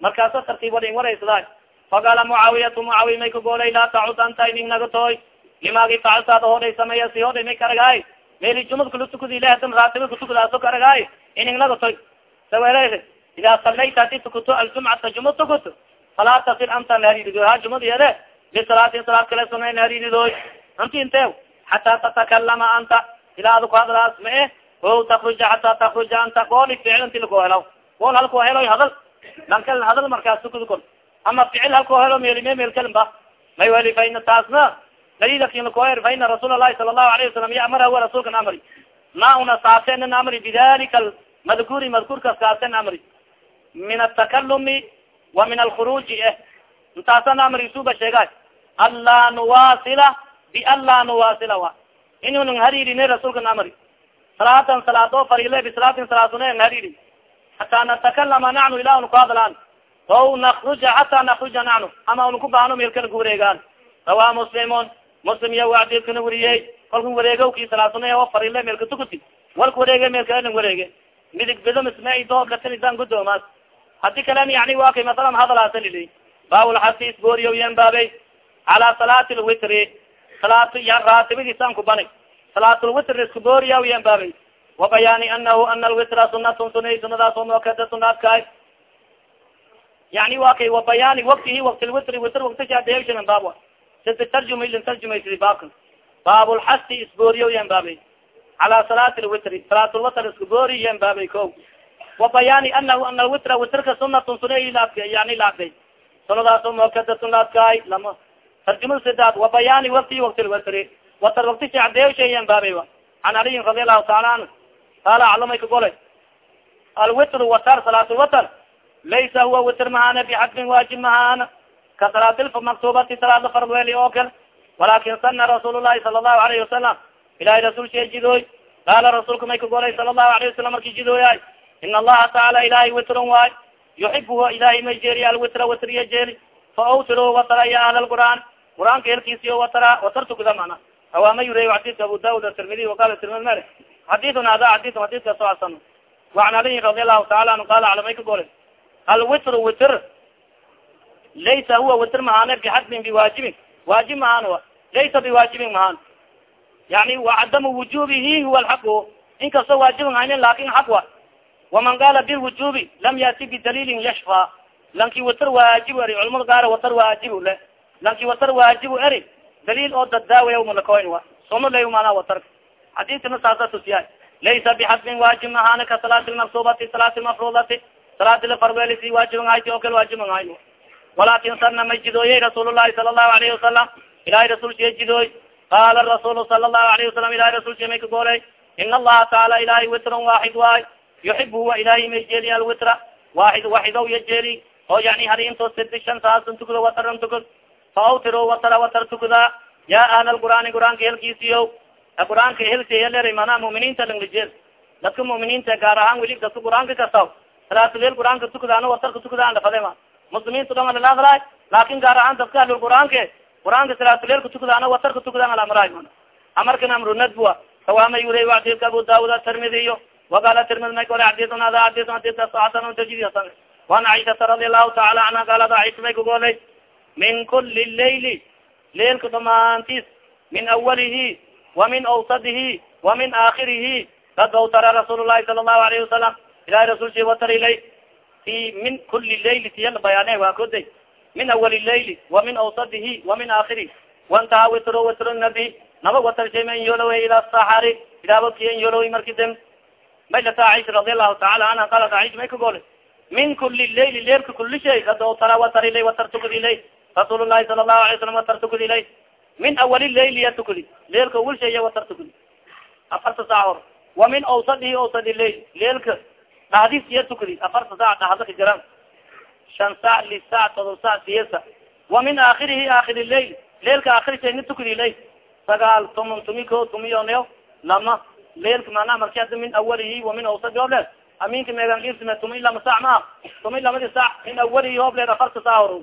markaasa tartiib walin waraysdaa faqaala mucaawiyatu mucaawiya may kagoolay laa tacud anta ining nagatoy limaagi facaltaada hoday sameeya si hoday may karagaay meeli jumad kala tukudi ilahadan raatiba kutukudaaso karagaay ining nagatoy sawele idaa salayta hadi tukuto aljumcata juma tukuto falaa tasil anta nahariirido ha jumad yede bisalaatin salaad kale suna nahariiridoy anti inte xataa tatakalama anta ilaa ada ku hadlaas ma eh o takruja xataa takruja anta kooli ficil inti lako helaw kool halkoo heloy hadal lankal hadal markaas tukudi kor ama ficil halkoo helo meelime meelkalin ba may weli fa ina taasna dalilkin lakoher fa ina rasuul alahi sala allahu alayhi wasalam yamara huwa rasuulkan amri. Na una saasen amri bidalika madkuri madkurkas kaasen amri. Min atakalumi wa min alkhuruji eh. Intaasan amri suba sheegay anlaa nuwasila bianlaa nuwasila wa. Inunang hariirine rasuulkan amri salaatan salaado farile bisalaatin salaadune ang hariiri hataa natakalama nacnu ila una ku hadlaan o nakruja xataa nakruja nacnu ama una ku baano meelkana ku wareegaan rawaa muslimun muslim iya wacdilkana wariyey kalka wareegowki salaadune o farile meelka tukuti. Walka wareege meelkalang wareege midig bido mismaido katinisan gudoomaas hadi kalen yani wa kay masalan hadalaasa lili baawlxasi isbooriyo yan baabey cala salaati lwitri salaat raatibadiisan ku bani salaatulwitr iskubooriya yan baabey wabayaani anahu ana alwitra sunatun sunay sunadaas muakada sunaadkaay yani wa kay wabayaani waktihi wakti lwitri witr waktishadeeshaman baab sisi tarjuma ilin tarjumaysidi baabka baabulxasi isbooriyo yan baabey cala salaati lwitri salaatulwitr iskuboori yan baabey ko wabayaani anahu ana alwitra witrka sunatun sunay yani laabday sunadaas muakadatun laadkaay lama. Tarjumada sidaad wabayaani waktihi wakti lwitri watar waktishadeesha yan baabey an aliyin radi allahu taala anhu qaala aclamay ka golay alwitr watar salaat lwatr laysa huwa witr mahaana bixadbin waajib mahaana ka salaatilfa maktubati salaada fardweeli oo kale. Walakin sana rasuul lahi sala allahu alayhi wasalam ilahay rasuul shee jidooy qaala rasuulka may ka golay sala allahu alayhi wasalam marki jidooyaay ina allaha taala ilahay witrun waay yuxibuhu ilahay may jeeli alwitra witriya jeeli fa awtiro watara ya ahla lqur'aan qur'aanka helkiisiyo watara watartukuda mana awaama yurey xadidka abu daud atirmidi waqala tirmidi male xadidun hada xadidun xadidka soo asan waan aliyin radi allahu taala anhu qala aclamay ka golay alwitr witr laysa huwa witr mahaane bixadbin biwaajibin waajib mahaan a laysa biwaajibin mahaan yani wacadamu wujubihi huwa alxaqu inkastoo waajibin haynin laakiin xaq wa waman qaala bilwujubi lam yati bidalilin yashfa lanki witr waajib eri culamada gaar watar waajibu le lanki watar waajibu eri dalil oo daddaawaya malakoyn wa sono lay mana watarka xadiskana saasa tusiya laysa bixadbin waajib mahaane ka salaati lmaktubati salaati lmafrudati salaati lafarwelisi waajibin hayti oo kale waajibin hayn walakin sana may jidooyey rasuul lahi sala allahu alayhi wasalam ilahay rasul shee jidooy qaala rasuul sala allahu alayhi wasalam ilahay rasul shee may ka gooley ina allaha taala ilahay witran waaxid waay yuxib huwa ilahay may jeeli alwitra waaxid waxidow ya jeeli oo yani hari intoo sidi shan saasan tukado wataran tukad fa awtiro watara watar tukadaa ya ahla lqur'aani qur'aanka helkiisiyo qur'aanka helsiyaler mana muminiinta langlajeel dadka muminiinta gaar ahaan weli dadka qur'aanka kasaw salaatuleel qur'aanka tukadaano watarka tukadaan lafadema muslimiinta dhama lalahadlaay laakin gaar ahaan dadka ahlul qur'aanka qur'aanka salaatuleelka tukadaano watarka tukadaan alamaraay amarkan amru nadbua kawaama yurey adidka abu daawud atirmidiyo waqala tirmidi may kole adidun ada adidun adidka saxsan tajidsan wan caishata radi allahu taala canha gaalada caisha may kagolay min kuli layli leelka damaantis min awalihi wa min awsadihi wa min aakhirihi kad awtara rasuul lahi sala allahu alayhi wasalam ilahi rasulsi watar ilay fi min kuli layli tiyala bayaane waa koday min awali layli wa min awsadihi wa min aakhirihi wantaha witro witro nabi naba watar shay man yolowe ila saxari ilaabadkiyan yolowe marki dem may lata aisha radi allahu taala anha qalat aisha may ka gole min kuli layli leelka kuli shay kad awtara watar ilay watar tukad ilay rasuul lahi sala allahu alay salam watar tukad ilay min awali layli ya tukadi leelka wil shaya watar tukadi afarta saac or wa min awsadihi awsadi layl leelka dhahdis iya tukadi afarta saac dhahda ka jiran. Shan saac lis saac todob saac siyasa. Wa min aakhirihi aakhiri layl leelka aakhiri shayna tukadi lay. Sagaal tomon tumi ko tumiyoneyo lama leelka manaa marki ada min awalihi wa min awsadi hoob leed. Aminka meegankisme tumi lama saac maa tumi lamadi saac min awalihi hoob leed afarta saac or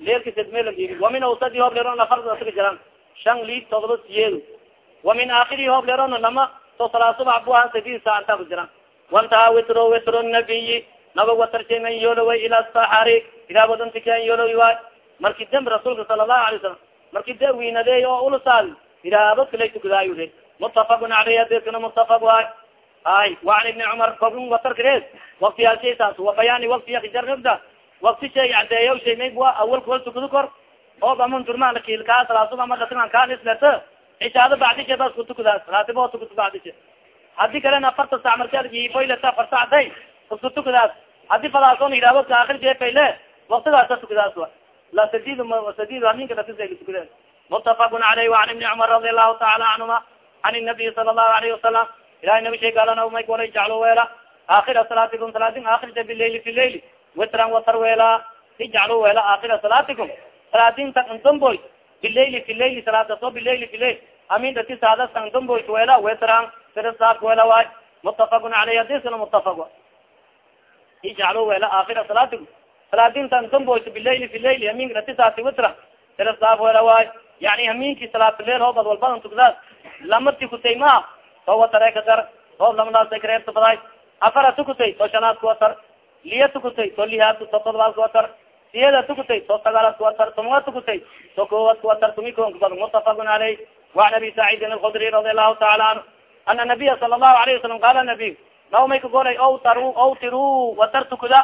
leelka sedmela wa min awsadi hoob leeron afarta ka jiran shan li todoba siyeedo wa min aakhirihi hoob leerona lama to salaasubax buahan sadid saac intaa ku jiran wantaha witro witro nabiyi naba watarshayman yooloway ila saxari idaabadantikan yoolowi waay. Marki demb rasuulka sala allahu alay salam marki de wiinadeey oo ulasaadi idaabad kalay tukadaayu re mutafaqun aleyh adeeskana mutafaq waay ay waan ibni cumar kokun watarkareed waktiyaalshaysaas wa bayaani waktiya kijarnogda wakti shay cadeeya shay maybua awalka wal tukado kor oo baman durmaan kiilkaa salaasuba dhatiman kaan islerta cishaado bacdishe bas kutukadaas raatibo tukuto bacdishe haddii kalena afarta sac marka ifoyleta afar sacday isku tukadaas haddii fadaason hiraabadka aakir jeefayle waktidaasa tukadaas wa la sadid sadid aminka dhatisay tukadeen mutafaqun caleyh waan ibni cumar radi allahu taala canhuma an nabiyi sala allahu alayhi wasalam ilahay nabi shay gaalana may walay jaclo weela aakhira salaatikum salaatin aakhirta bileyli fi leyli witran watar weela ijaclo weela aakhira salaatikum salaatinta ndamboy bileyli fi leyli salaadaso bileyli fi leyl amin dati saadasan ndamboy weela witran sirasaak weela waay mutafaqun caleyh hadiskana mutafaq ijaclo weela aakhira salaatikum salaadinta ndamboy bileyli fi leyli amin dati saasi witra sirasaak weela waay yani haminki salaatuleel hoobad walbadan tugdaas lamati kutay maa oo watare ka dar oo lamadaasa kareerta baday afara tukutay oo shanaad ku watar. Liya tukutay oo lihaad todobaad ku watar. Siyada tukutay to sagaalad kuwatar tumunga tukutay to kowad kuwatar tumi konkubad mutafakun aleyh. Waan abi saciidin alkudri radi allahu taala canhu ana nabiya sala allahu alayh wasalam qaala nabiy law may ka golay o tar o tiru watar tukuda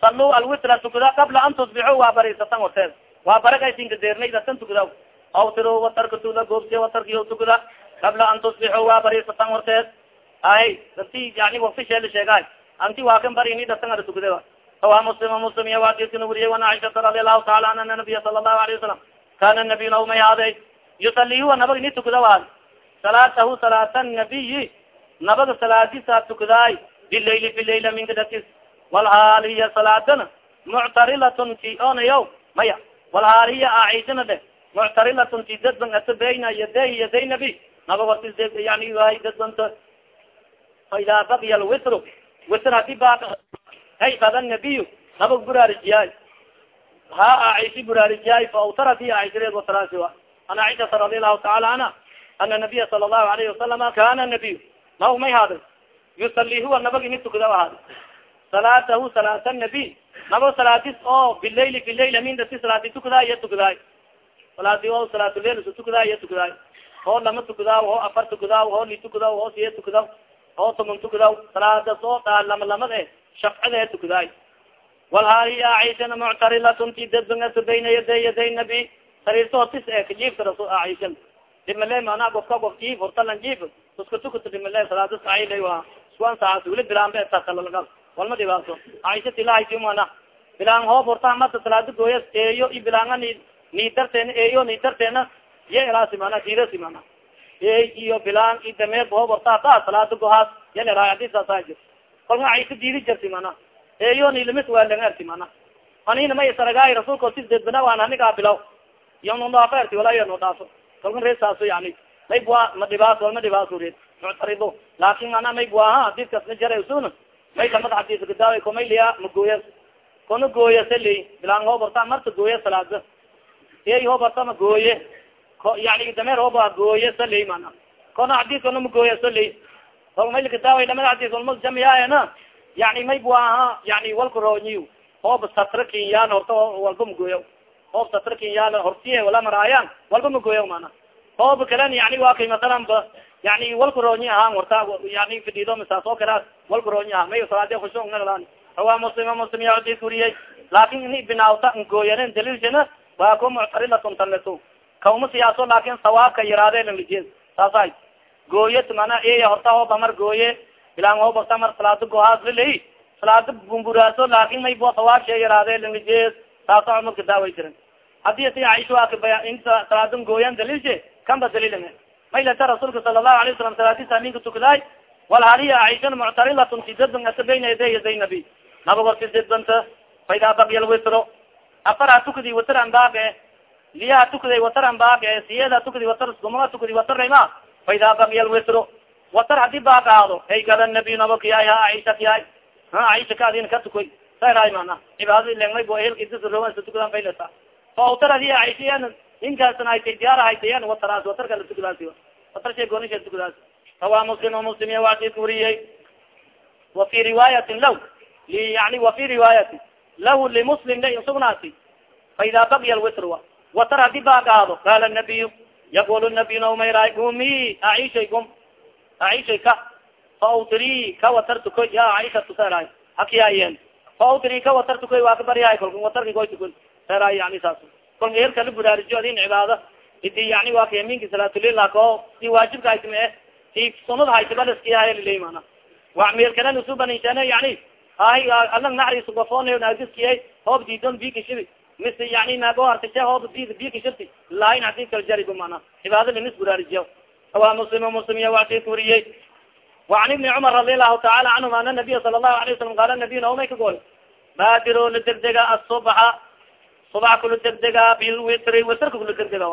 saluu alwitra tukuda qabla an tusbixu waa bariisatan horteed waa baragaysinka deernay datan tukuda aw tiru watarka tuda goobsiya watarkiyo tukuda qabla an tusbixu waa bariisatan horteed. Ay dati yani wakti sheela sheegaay. Anti waa kan barini datan ada tukuda awa muslim muslim iya waadiskan wuriyay wan aishata radi allahu taala an ana nabiya sala allahu alayh wasalam kana nabiy naumay haaday yusali huwa nabag ni tukada waad salaatahu salaata nabiyi nabaga salaadisa tukadaay bilayli bilayla minkadatis walhaal hiya salaadana muctarilatun ti onayaw maya. Walhaal hiya aishana de muctarilatun ti dadban ata bayna yaday yaday nabi. Nabag ortis yani ay dadbanta fa idaa baqiya lwitru witr haddii ba hay kada nabiy nabag buraarijiyaay ha aishi buraarijiyaay fa awtarat hiya aishareed watarasi a an aishata radi allahu taala anha ana nabiya sala allahu alayhi wasalama kana nabiy naw may haaday yusali huwa nabag ini tukada ahaada salaatahu salaata nabiy nabag salaadis oo bilayli bilayl amindasi salaadi tukadaa iya tukadaay salaadi o salaatulail su tukadaa iya tukadaay oo lama tukadaaw oo afar tukadaaw oo li tukadaaw oo siya tukadaaw oo tuman tukadaaw salaadas oo dhaa lama lamad e shafcada tukadaay walhaaliya aishana muctarilatun ti dadbangasa bayna yaday yaday nabi. Sariirtoo tis e kajiifta rasul aishan dimale mana gofka gof jiif hortalan jiif. Tuska tukuta dimale salaada saayla wa suwan saas wili bilaan be takalalagal walma dhibaaso aisha tilahayti mana bilaan hoob horta mata salaada gooyas eeyo i bilaanga ni darteena eeyo ni darteena ye ilaasi mana dirasi mana ey iyo bilaan i dameer hoob horta ta salaada gohaas yalera adisaasaaji kolka aisha diidi jarti mana eeyo ni limis waa langarti mana anina may saragaay rasuulka sis dedbana waan anigaa bilaw iyo nudaaferti wala iyo nudhaafo kalka reesaaso yani mayb wa ma dhibaas wal ma dhibaaso reed muctarido laakin mana mayb waha hadidkas na jara sun may lamad xadis kadaawa komay liya ma gooyas kono gooyase li bilaan hoobarta marta gooye salaada ey hoobarta ma gooye yani dameer hooba gooye sa li mana kono xadis kono ma gooye sa li kal may lakadaawa lamad xadis walma jamiyaayana yani mayb waha yani walka roonyi hooba satra kinyaan horta walba ma gooya hoob satra kinyaan hortiye wala maraayan walba ma gooya mana hoob kalen yani wa kay masalan ba. Yani walka roonyi ahaan warta yani fidhido misaas oo kalaas walka roonyi aha may salaadi khushu naglaan rawaa muslima muslim ya hadis wariyay laakin ini binaawta ngooyanen daliilshana waa ko muctarilatun taleto kawma siyaaso laakin sawaabka yaraade lanlijed saasay. Gooyat mana eya horta hooba mar gooye. Bilaan hoobata mar salaada gohaas lilay salaada bumburaaso laakin may bo sawaab shee yaraade lanlijed saasa cumadka daaway jiran haddii si aisha waa kabaya inta salaadan gooyan daliilshe kan ba daliilame may lata rasuulka sala allahu alay wasalam salaadisa minka tukadaay walhaliya aishana muctarilatun si dadban ata bayna yaday yaday nabi nabagorti dadbanta fa idaa baqiya lwitro afara tukadi watar ambaabe liyaha tukaday watar ambaabe siyada tukadi watar gumaa tukadi watarayma fa idaa baqiya lwitro watar haddii baaqaado hay gada nabiy nabakiyay ha aisha kiyay ha aisha ka adina ka tukoy sayraay mana cibaadadi lengmay bo ehelkidisroa tukadan faylata fa awtar adi aishayan inkaasna haytay diyaara haytayan wataraas watarka la tukadaas watar shay goonisha tukadaas rawaa muslim o muslim iya waadis wariyey wa fi riwaayatin law yani wa fi riwaayati lahu limuslim la sugnaati fa idaa baqiya lwitr wa watar haddii baaqaado qaala nabiyu yaqul nabiy naumayra gumi aishay gum aishay ka fa awtiri ka watar tukoy ya aisha tuseray hakiyaayen fa awtiri ka watar waa ka baryahay kolka watarki koy seray yani saas kolka eerka la buraarijiyo adin cibaada idi yani waa ka yaminki salaatulila ko si waajibka haytime si sunada haytibalaskiyahaliley mana wa meelkana nusubanisane yani hay alang naxris gofone nagiskiya hoob didon bikishibi mis yani nago artishe hoob d bikishibti lain hadii kala jaribo mana cibaada linis buraarijiya awa muslim muslim iya waxdis wariyey وan ibni cumar radi allahu taala canhum ana nabiya sala الlahu alayه wasalam qaala nabiy naomay ka gool baadiro la degdega asubxa subax kula degdega bilwitri witrka kula degdega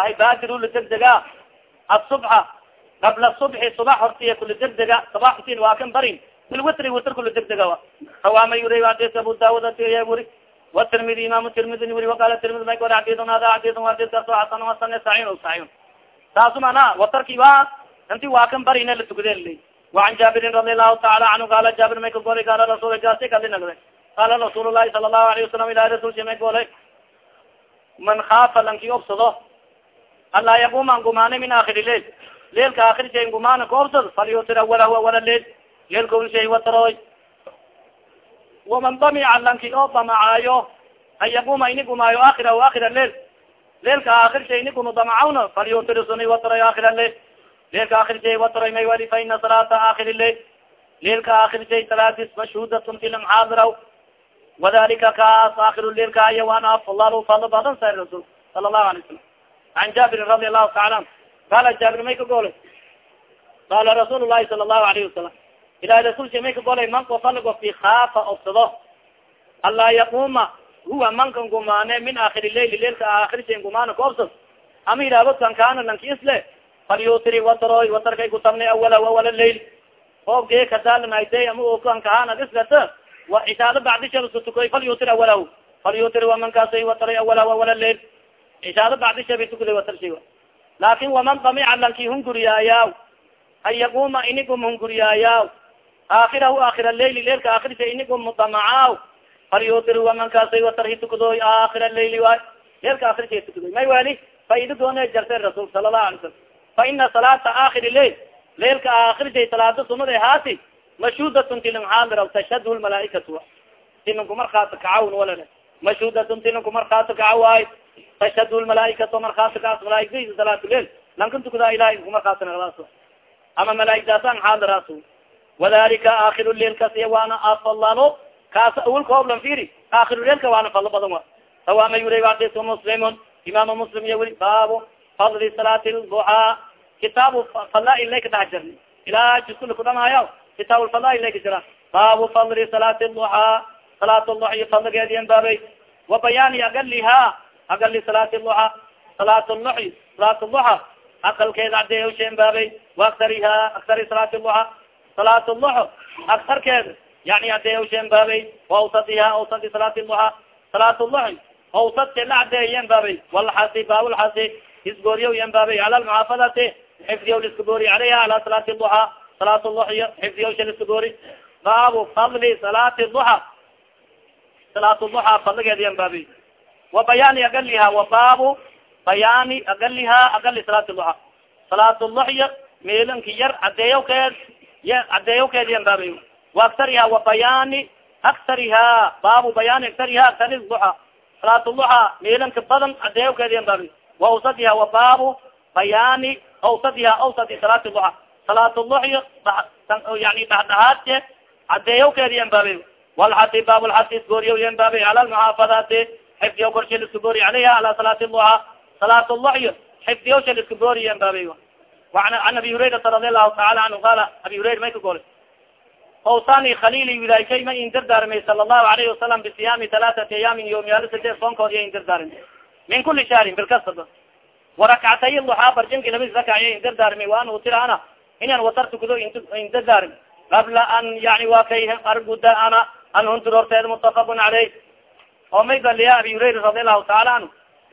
ay baadiro la degdega asubxa qabla subxi subax hortiya kula degdega subax hortin waa kan barin bilwitri witr kula degdega wa hawaama yuri adis abu daawud atiya wuri watirmidi imam tirmidi wuri waqala tirmidi may kor xadisun hada xadisun xadiskaso xasan hasan saxiin saxiin saasu mana watarki wa inti waa kan barina la tukadeen li وan jaabirin radi allahu taala canhu qala jaabir may ka gori gaala rasul gaasi kali nagde qala rasuul lahi sala lahu alayه wasalam ilahi rasulka may golay man kaafa lanki obsado anlaa yaquman gumaane min akhiri leil leelka akhir shay gumaana ka obsado falyutir awalahu awala leil leelka ul shay wataroy waman damica lanki oo damacaayo an yaquma ini gumaayo akhirahu akhira leil leelka akhir shay ini gumu damacawna falyutir suni wataroy akhira leil leelka akhir shay wataroy may wali fa ina salaata akhiri leil leelka akhir shay salaadis mashhudatun filam xaadiraw wadalika kaas aakir leilka aya waana aflal fadlo badan sa rasul sala lahu alay salam an jaabirin radi allahu taala an. Qala jaabir may ka golay qala rasuul lahi sala lahu alayhi wasalam ilahi rasulka may ka golay man kofal gofki khaafa obsado anlaa yaquma huwa mankan gumaane min aakiri leili leilka aakir shay gumaana ka obsad ama ilaabodkan kaana lanki isle falyutri wataroy watarkay kutabnay awala awala leil oobgee kadaalmayday ama okan kaana islata cishaado bacdisha tukoy falyutir awalahu falyutir wamankaasay wataray awalahu awala leil cishaado bacdisha bay tukaday watarshay laakin waman damica lanki hunguriyaayaw an yaquma inigum hunguriyaayaw aakhirahu aakhira leili leilka aakirsha inigum mudamacaaw. Falyutir wamankaasay watarhi tukadoy aakhira leili waay leilka aakirsha tukadoy may wali faida doona jarte rasul sala lahu alay salam fa ina salaata aakhiri leil leilka aakirshay salaada sunada haati mashhudatun tiling xaadiraw tashhadhu lmalaaikatu tininku markaata kacawn walale mashhudatun tininku markaata kacawaay tashhadhu lmalaaikatu markaata kaas malaaigda salaatulel lankan tukudaa ilahay nagdaas ama malaaigdaasan xaadiraas wadalika aakiru leilkasiya waana afalalo kaasa awalka hoblan firi aakiru leilka waana fadlo badan wa sawaama yura adisu muslimun imaama muslim iya weli baabu fadli salaati lduxaa kitaabu fadla ilay ka dhex jirni ilaa juskula kudhamaayo kitaab lfadaail laka jira baabu fadli salaati duxaa salaat duxi fadligeedian baabay wa bayaani agaliha agali salaati duxa salaat luxi salaat duxa akalkeeda adeesheen baabay wa aktariha aktari salaati duxa salaat luxo aktarkeeda yani adeesheen baabay wa awsadiha awsadi salaati duxa salaat luxi awsadke la adeeyen baabay walxasi baabulxasi isgooriyo yan baabay cala lmuxaafadati xifdiyo liska boori aleyha ala salaati duxa salaat duxy xifdiyawshaliskagoori baabu fadli salaati duxa salaat duxa fadligeediyan baabi wa bayaani agaliha wa baabu bayaani agaliha agali salaati duxa salaat duxya meelanki yar cadeeyawkeed y cadeeyawkeediyan baabay wa aktariha wa bayaani aktariha baabu bayaani aktariha aktari duxa salaat duxa meelanka badan cadeeyawkeediyan baabay wa awsadiha wa baabu bayaani awsadiha awsadi salaati duxa salaat luxy yani dhahdhahaadke cadeeyawkeedi yanbaabay walxati baab lxati isgooriya yanbaabay cala lmuxaafadaati xifdiya korsha liska goori aleyha ala salaati duxa salaat luxy xifdiyawsha liska goori yanbaabay an abi hurayrata radi allahu taala anhu qaala abi hurayra may ka golay awsani khalili wilaykay ma in dardaarmay sala allahu alayhi wasalam bisiyaami talaatati ayaamin yomyaalo sade soonkood iya in dardaarmay min kuli shahrin bilkasaba warakcatay duxaa barjinki labis rakac iya in dardaarmay waan utira ana inan watar tukado indadaarin qabla an yani wa kay arguda ana an huntur horteed mutafaqun caleyh oo may baliya abi hurayra radi allahu taala anhu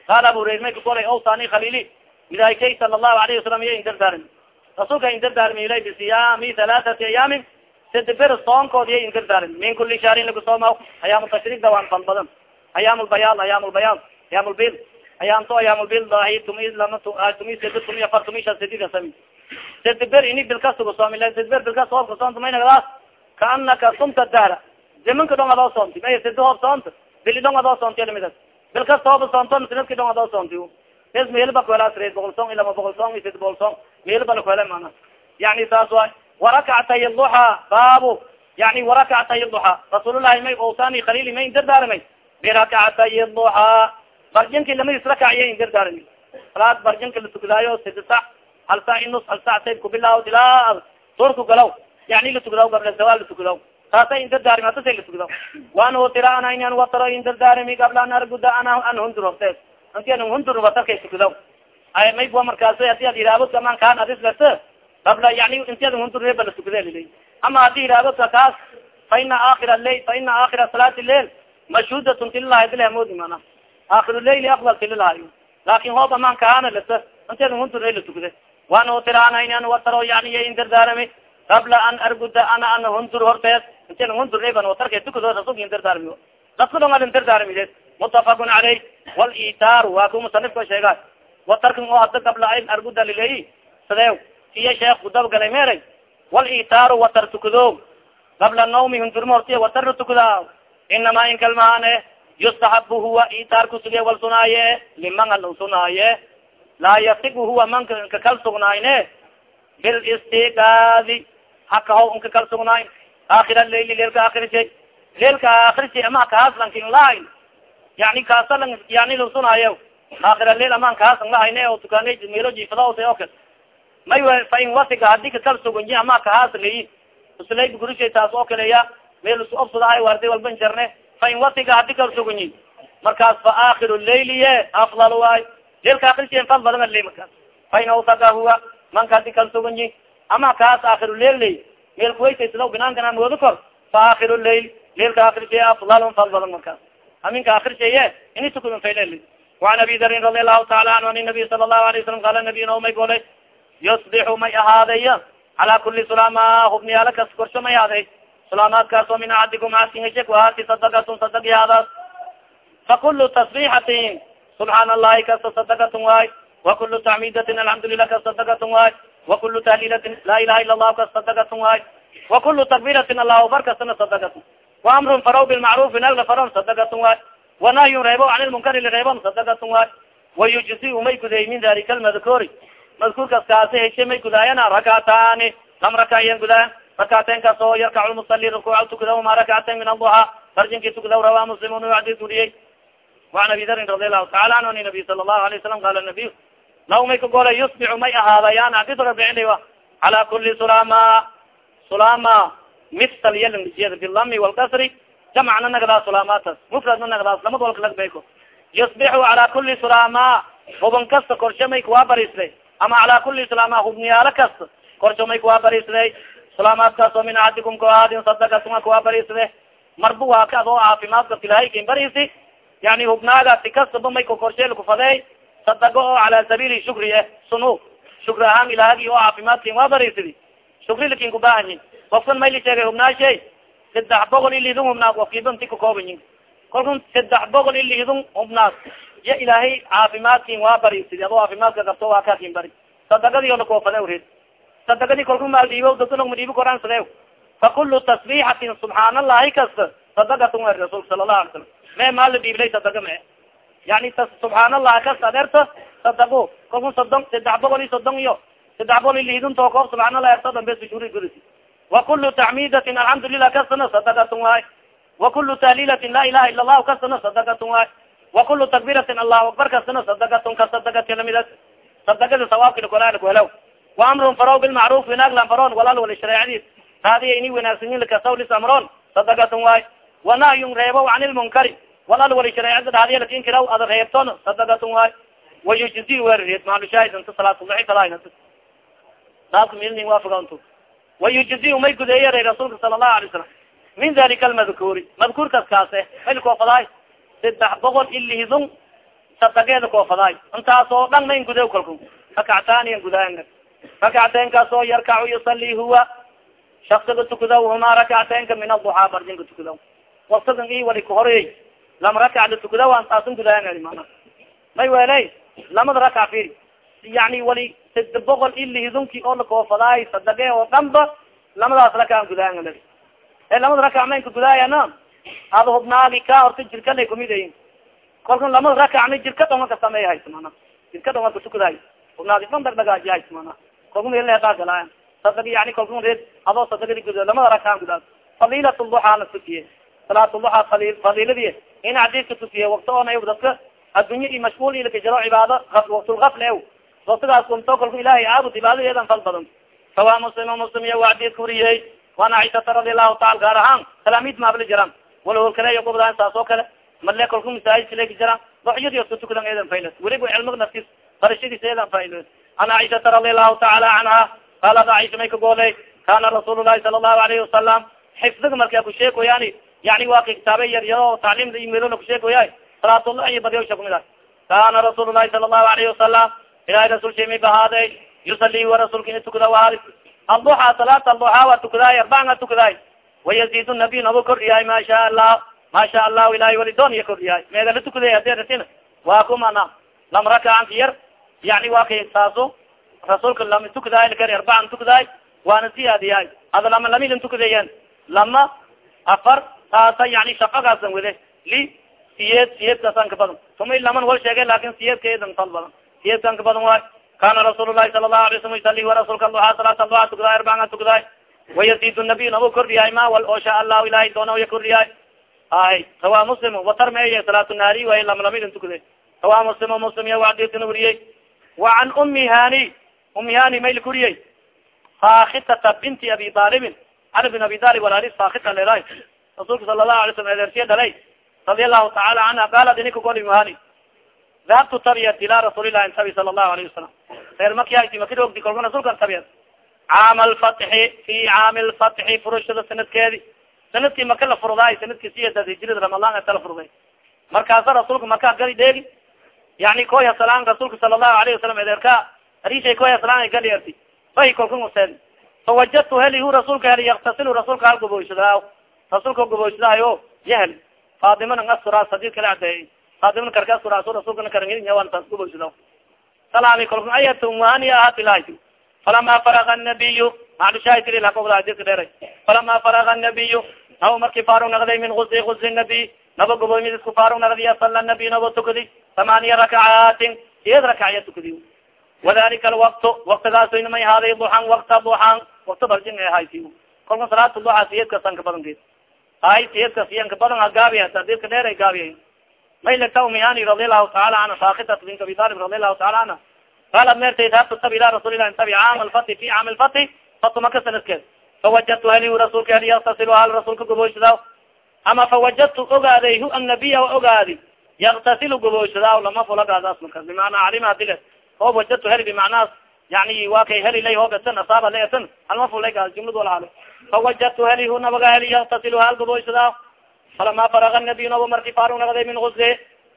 qaala abu hurayra may kakolay awsani khalili midaykay sala allahu alayhi wasalam iya indardaarin rasuulka indardaarim ilay bisiyaami halaathati ayaamin. Sadber soonkood iya indardaarin min kuli shahrin lagu sooma ayaam tashriik dawaan fan badan. Ayaam lbayaad ayaam lbayaad ayaam lbil ayaamto ayaam lbil dahi tumi lama tumi sedi tumi afar tumi shan sedida sami. Sedber ini bilkasuga soomi sedber bilkas hoobka soonta maynagadaas kaanaka sumta dahra zamanka dhong adoo soomti may sedi hoob soonta. Bili dhong adoo soomti lamidas bilkasta hooba soonto sanadki dhong adoo soomti es meelba kuhela sreed boqol song ilama boqol song i sedi boqol song. Meelba lakuhele mana yani saas waay. Warakactay duxa baabu. Yani warakactay duxa rasuulullahi may awsani khalili may indardaarmay birakactay duxa barjinki lamadis rakaciya indardaarmi salaad barjinka latukadaayo sedi sac hal saa inus hal saa sayd kubilaaw ilaa doorku galaw. Yani latukadaw gabla zawal latukadaw taasa indardaarmi hadasa latukadaw wan utira ana inan wataro indardaarmi gabla an arguda ana an hundur horteed anti an hundur watarkay tukadaw ay may bua markaas haddii ad iraabodka aman kaan adis lata gabla yani inti ad hundur reba latukade lilay. Ama haddii iraabodka kaas fa ina aakira leyl fa ina aakira salaati leil mashhudatun tililahay dila moodi mana aakiru leyli afdal tililahay laakin hoob aman kaana lata inti ad hundur re latukade wan utiraana inan wataro yani ya indardaarami qabla an arguda ana ana hundur horteed. Intin hundur eban watarka tukado rasulka intirdaarmi dadka dhong adin mutafakun caleyh walitaaru waa ku musanifka sheega watarkan oo hada qabla an arguda lileyi sadeew siya sheekh kudabgalay meelay walitaaru watar tukado qabla nawmi hundurma hortiya watarna tukadaa inama in kalmaane yustaxabu huwa itaar kusuge wal sunaaye liman al sunaaye laa yasigu huwa man kakal sugnaayne bilistigaadi hakaho unka kal sugnaay aakir lail leelka aakirsa leelka aakirsa ama kahaslankin lahayn yani kaasalan yani lusunaayo aakir leil aman kahasan lahayne o tukaana melo jifada oka may fa in wasiga haddii kakal sugunyi ama kahas layi uslay gurishay taas oo kaleya meel is obsadahay warday walban jarne fa in wasiga haddii kal sugunyi. Markaas fa aakiru layliye afdal waay leelka aakirsa fal badan le markaas fa in awsaga huwa manka haddii kal sugunyi. Ama kaas aakiru leelley meel kuwaysaysada binaankan moodo kor. Fa aakiru lail leilka aakirshey afdalun fal badan markaas aminka aakirsheye ini tukudun faylel وan abi darin radi allahu taala anhu an nabiy sala الlahu alayه wasalam qala nabiy naomay golay yusbixu may ahaadaya cala kuli sulama hubniyaala kas korsho may ahaaday sulamaadkaas oo min axadikum asingashe kuhaati sadakatun sadagyaadaas fakulu tasbixatin subxaana allahi kasta sadakatun waay wakulu tacmidatin alxamdulilah kas sadakatun waay wakulu tahliilatin laa ilaha ila allahu kas sadakatun waay wakulu takbiratin allahu akbar kastana sadakatun waamrun faraw bilmacrufi nagla faron sadakatun waay wanahyun reebo can lmunkari lireebon sadakatun waay wayujzi may guday min dalika almadkuuri madkuurkas kaasi heshe may gudaayana rakataani lam rakayan gudaayan rakaten kaas oo yarkac lmusali rukuuca tukadaw ma rakaten min aduha farjinki tukadaw rawaa muslimun adis uriyey waan abi darin radi allahu taala anhu ani nabiy sala allahu alayه wasalam qala nabiy law may ka golay yusbicu may ahaadayaan adis rabiciliwa cala kuli sulama sulama misal yalniyada bilami walkasri jamcna nagdaa sulamatas mufradna nagdaas lamad walka lagbeyko yusbixu cala kuli sulama huban kasta korshe may kuwaa barisday ama cala kuli sulama hubniyaalo kasta korsho may kuwaa barisday sulamaadkaas oo min axadikum koaadin sadakatuma kuwaa barisde marba waa ka adoo caafimaadka ilahay kin barisi yani hubnaaga si kastaba may kokorsheel kufadeey sadago oo cala sabili shukri eh sunu shukri ahaan ilaahagi oo caafimaadkin waa barisidi shukri laakiin kubaahanyin kofkan may li sheegay hubnaashay saddex boqol ilidun hubnaad wafkiba nti kakoobayin kolkan saddex boqol ilidun hubnaad ya ilaahay caafimaadkin waa barisidi adoo caafimaadka qabto waa kakin bari. Sadagadi oo lakoofade red. Sadagadi kolku maal dhiibo dadalog ma dhiibi koraan sadeew. Fakulu tasbixatin subxaan allahi kasta sadagatun wa rasuulka sala allahu alay salam me maal la dhiiblay sadaga me? Yani subxaan allahi kasta adeerta sadago kolku sodon saddex boqol iyo sodon iyo saddex boqol iyo lihidunto koob subxaan allah erta dambe sushuri gurisi wakulu tacmidatin alxamdulilah kastana sadagatun waay wakulu tahliilatin laa ilaha ila allahu kastana sadagatun waay wakulu takbiratin allahu akbar kastana sadagatun ka sadagati lamida sadagada sawaabkina koraana kuhelaw waamrun faraw bilmacruf winaaglan faron walal wali shareecadiis taadiya ini wanaagsanyin lakasaw amron sadagatun waay wanahyun reebo can ilmunkari walal wali shareecada dhaadiya laakiin kiraw ada reebton sadagatun waay wayujzi werreed maalushaahidanta salaatulaxi talahinat saabka milning waafagantu wayujzi may gudeeyara rasuulka sala allahu alay salam min dalika almadkuuri madkuurkas kaase mayl koofadaay saddex boqol ilihidun sadageeda koofadaay intaas oo dhan mayn gudew kalku rakactaaniyan gudaaya rakacteenkaas oo yarkacu yusali huwa shaksiga tukudaw huma rakacteenka min aduxaa barjinka tukudaw waktigan i wali kahoreyey lama rakacda tukudaw an taasan gudaaya mana may weley lamada rakac firi yani wali sade boqol ilihidunki oo lakoofadaay sadage oo dhan lamadaas rakacan gudaaya e lamada rakac maynka gudaayana ada hubnaagi ka horta jirka lay kumidayin kolkan lamada rakacna jirka dhonga ka sameey hays mana jirka dhonga katukudaay hubnaagi dhan dhagdhagaaji hays mana kalkun reedaagala sadag yani kalkun reed adoo sadagadi gud lamada rakaan gudaas fadilat duxaana tukiye salaat duxa fali fadiladi. In xadiiska tukiye wakti oona dadka addunya i mashguul ilaka jiro cibaado waktulgafle ew waktigaas kunto kalku ilahay cibaadadeedan fal badan. Sawa muslim muslim iya wa xadiiska wariyey. Waan aishata radi allahu taala gaar ahaan talaamid maabla jiraan walhol kale iyo gobdaan saas oo kale male kalku masaajidka leki jiraan doxyadi oska tukadan eedan faylas weliba cilmiga naftis barashadiis eedan faylas an aishata radi allahu taala canha qaalat aisha may ka gooley kana rasuul lahi sala allahu alayhi wasalam xifdiga markaa kusheekoyaani yani waa kitaabe yar yaro tacliimda imeelona kusheekoya salaatullah iyo badiyawsha kumida kana rasuul lahi sala allahu alayhi wasalam ilahay rasul shay may bahaaday yusali wa rasuulka ina tukada wahaadi alduxa salaata alduxa wa tukadaay arbaan a tukadaay wayazid nabiy nabo kordhiyahay ma sha allah ma sha allahu ilahay wali doon iya kordhiyahay meeda la tukaday adeeratin waa kumana lam rakacan yar yani wa kay saaso rasuulka lama tukadaay lakari arbaan tukadaay waana siyaadiyahay ada lama lamilin tukadayen lama afar taasa yani shafagaasan wede li siyed siyedkaasan ka badan tuma laman wal sheegay laakiin siyedkaedan tal badan siyedkan ka badan waay kana rasuul lahi sala lahu alay slam yusali wa rasuulka duha salaat duha tukdaay arbaan tukdaay wayazid nabiy nabo kordhiyahay ma wal oo sha allahu ilahay doona ya kordhiyahay ay rawa muslim watar meeye salaatu naari way lama lamidin tukade rawa muslim muslim ya waditina weriyey wa can umi hani umi hani mayl kuriyey fakitata binti abi talibin ali bin abi talib walali fakita lelay rasuulka sala lahu alay slam edersiya dhalay radi allahu taala canha qalat inika gol muhani dahabtu tabiyat ila rasuulilahi tabi sala allahu alayhi wasalam reer makiati maki ogdi kolka rasulka tabiyat. Caam alfatxi fi caami lfatxi furashada sanadkeedi. Sanadkii maka la furdaay sannadkii siyada hijrada ramadaan ata la furday. Markaasa rasuulka markaa gali dheegi yani koya salaan rasuulka sala allahu alayhi wasalam ederka arishay koya salaan gali erti fahi kolkan useen fawajadtu heli hu rasuulka heli yaktasilu rasuulka hal gobooyshadaa rasuulka gobooysadahayo yahel faadimana asura sadid kala adeey faadimana karka asura rasuulkana karangiyawantas gobooysada salaami kolkan ayat muhani ahat ilahi falama faraga nabiyu maadushaaitilakobdadika dheeray falama faraga nabiyu naba marki faarug nagday min guzi guzi nabiy naba goboymid isku faarug nagdiya sala nabiy naba tukadi tamaaniya rakacaatin iyad rakacya tukadi wadalika alwaktu waktigaasayna may haaday duxan wakta duxan wakta barjin ahaysi kolka salaata duxa siyadkasan ka badan geed ay siyadka siyan ka badan agaabiya tadidka dheer ay gaabiya may lata umihani radiallahu taala anha sakitat bint abi talib radiallahu taala anha qalat mertay dahabtu tab ila rasuulilah tabi caam alfati fi caam alfati fatu maka sanadkeed fawajadtu heli rasuulka heli yaktasil hal rasuulka gobooysada ama fawajadtu ogaaday hu annabiya ogaadi yaktasilu gobooysada lama fulagaadaas maka bimacnaa calima dile oo wajadtu heli bimacnaas yani wa kay heli lay hoobesan asaaba leesan halma fulaygaas jumlad walahale fawajadtu heli hu nabaga heli yaktasilu hal gobooysada falama faraga nabiy nabo marki faarug nagday min gusli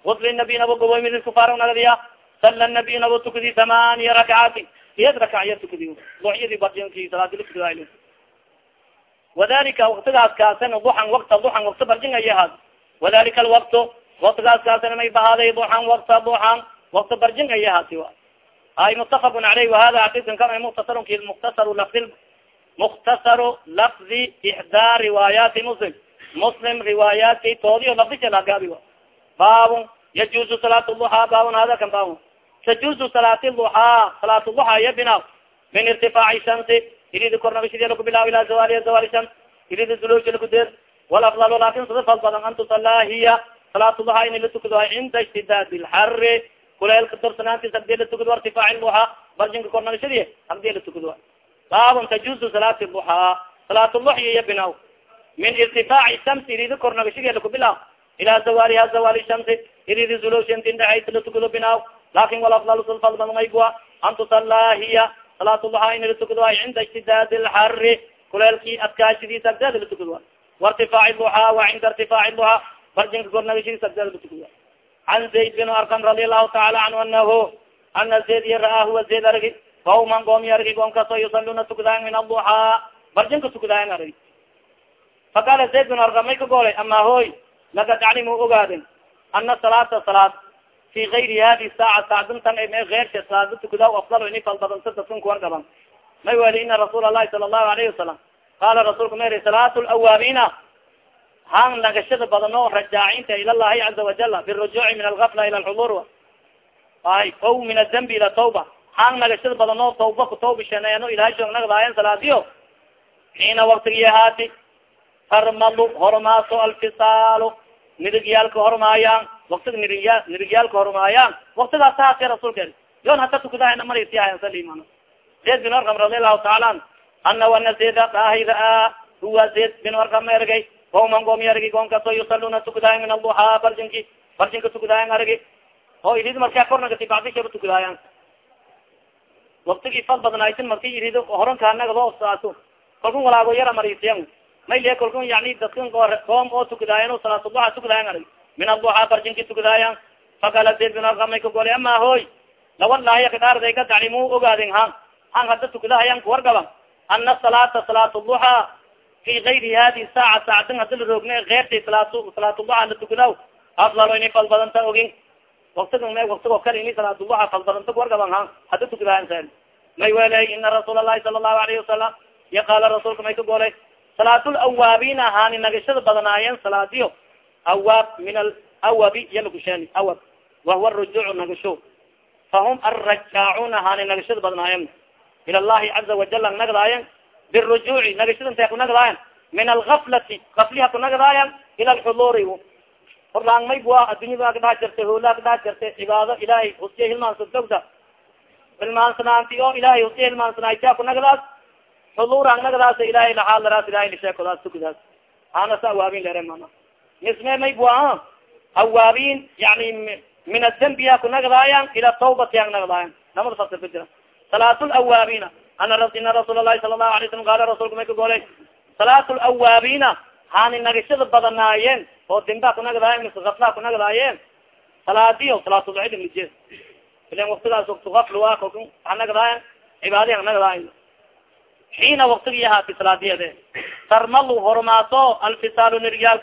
gusli nabiy nabo gobooymid isku faarug nagdiya sala nabiy nabo tukadi tamaaniya rakcaati iyad rakacya tukadi ducyadii barjinki salaadila tukada wadalika waktigaas kaasan duxan wakta duxan wakta barjin ayahaad wadalika alwaktu waktigaas kaasan may bahaaday duxan wakta duxan wakta barjin ayahaati a ay mutafaqun aleyh wahada xadikan kan muktasarun ki muktasaru lafdi muktasaru lafdi ixdaa riwaayaati muslim muslim riwaayaati toodiyo lafdishalagaabi baabun yajuzu salaat duxaa baabun hada kan baabun tajuzu salaat duxaa salaat duxaa ya bina min irtifaaci shamsi ilidi kornabashidi laku bilaaw ila zawaliya zawali shams ilidi zuluji lakudeer walafdal laakiin sada fal badan an tusallaa hiya salaat duxaa in la tukado cinda ishtidaad lxari kuleelka dorsanaantis haddii la tukado irtifaaci duxaa barjinka kornabashadi haddii la tukado baabun tajuzu salaat duxaa salaat duxya ya binaw min irtifaaci shamsi ilidi kornabashidi laku bilaaw ila zawaliha zawali shamsi ilidi zuloshintindahays la tukado binaaw laakiin walafdal sulfal badan aygua an tusallaa hiya salaat duxaa in la tukado ay cinda ishtidaad lxari kuleelki adkaashidiisa agdeeda la tukado wairtifaaci duxaa wa cinda irtifaaci duxaa barjinka kornagashadiisa agdeeda la tukado can zayd bin arqam radi allahu taala canhu anahu ana zayd ya ra'aa zayd argi qawman goomi argi goom kaso yusaluna min aduxaa barjinka tukadaayan argi faqala zayd bin arqam may ka goolay ama hoy lakad calimu ogaaden ana salaata salaad fi gayri hadi saaca saacdintan me ersha salaada tukadaw afdal ini fal badan sadadkan kuwan gaban may weli ina rasuul alahi sala allahu alayhi wasalam qala rasuulka ma eri salaat lawaabiina han nagashada badano rajaacinta ila llahi caza wajala birujuuci min algafla ila alxudur ay o min adambi ila tawba han nagashada badano tawba ku tawbishaneeno ilahay shoog nagdaayan salaadiyo xiina waktigii haati tarmalu hormaaso alfisaalo nirigyaalka hormaayaan waktiga niriya nirigyaalka hormaayaan waktigaas haase rasulka yon hata tukadaha marisiahansaliman zayd bin arqam radi allahu taala an ana wana zayda ahi ra'aa huwa zayd bin arqam ergay qooman qoom argi qoom kaso yusaluna tukadaayan min alduxaa barjinki barjinka tukadaayan argi oo irid markaa kornagati bacdishaba tukadaayan waktigi fal badnaytin marki irid horankaanagado saaso kalkun walaago yara marisiyan mayliya kalkun yani dadkan qoom oo tukadaayan salaat duxa tukadaayan argi min aduxaa barjinki tukadaayan fakala zayd bin arqam may ka golay ama hoy lawalahi kadhaarday ka taclimu ogaaden han han hadda tukadahayan kuwargaban ana salaata salaat duxa fi gayri hadi saaca saacatan hadi la roogna keyrta salaat salaatduxa la tukadaw afdalo ini fal badanta ogin. Waktiga me waktigo kale ini salaatduxa fal badanta wargaban ha hada tukadaansa may weley ina rasuul alahi sala allahu alayhi wasalam ya qaala rasuulka may ka golay salaatul awaabiin ahaani nagashada badanaayeen salaadiyo awaab min alawabi iya lakusheeni awab wahuwa rujuuc nagasho. Fahum arrajaacuun ahaani nagashada badnaayen ila llahi caza wajal ang nagadaayen birujuuci nagashada intay kunagdaayan min algaflati gafliha kunagdaayan ila alxuduri horlaang may bua addunyada kadhaa jirta hoola kadhaa jirta cibaado ilahay husiya hilmaansadogda hilmaansanaanti oo ilahay husiya hilmaansanaaytia kunagdaas xudur ang nagdaas ilahay laxaadaraas ilahay lisheekodaas tukadaas anasa awaabin lere mana misme may bua awaabin yani min adambiya kunagdaayan ila tawbati ang nagdaayan lamada fasir ka jira. Salaat lawaabina ana ina rasuul lahi sala lahu alay slam qaala rasulka may ka golay salaat lawaabina hani nagashada badanaayeen oo dimba kunagdaayen mis afla kunagdaayeen salaadiyo salaatulcid mije ilan waktigaas waktuaflua kalku hanagdaayan cibaadi ang nagdaayan xiina waktigi ahaati salaadiyade tarmalu horumaaso alfisaalu nirigyaal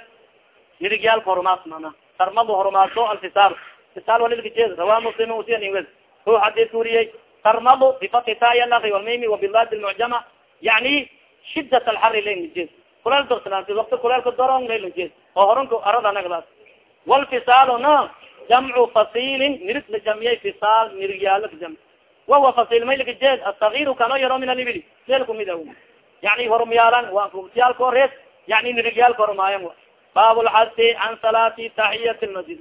nirigyaalka horumaas mana. Tarmalu horumaaso alfisaal fisaal walilkajeed rawa muslim usiya hu xadiis uriyey tarmalu bifati taaya laki walmimi wabilad lmucjama yani shidat alxari laynjeed kuleel dorsanaanti wakti kuleelka dorong laylanjeed oo horanka arada nagdaas walfisaalu na jamcu fasilin nirig la jamiyay fisaal nirigyaalo ka jam wahuwa fasilmaylka jeed asagir kano yaro min alibili meel kumid a yani horumyaalan wa ruktiyaalka horees yani nirigyaalka horumaayan bab lxasi an salaati taxiyat masjid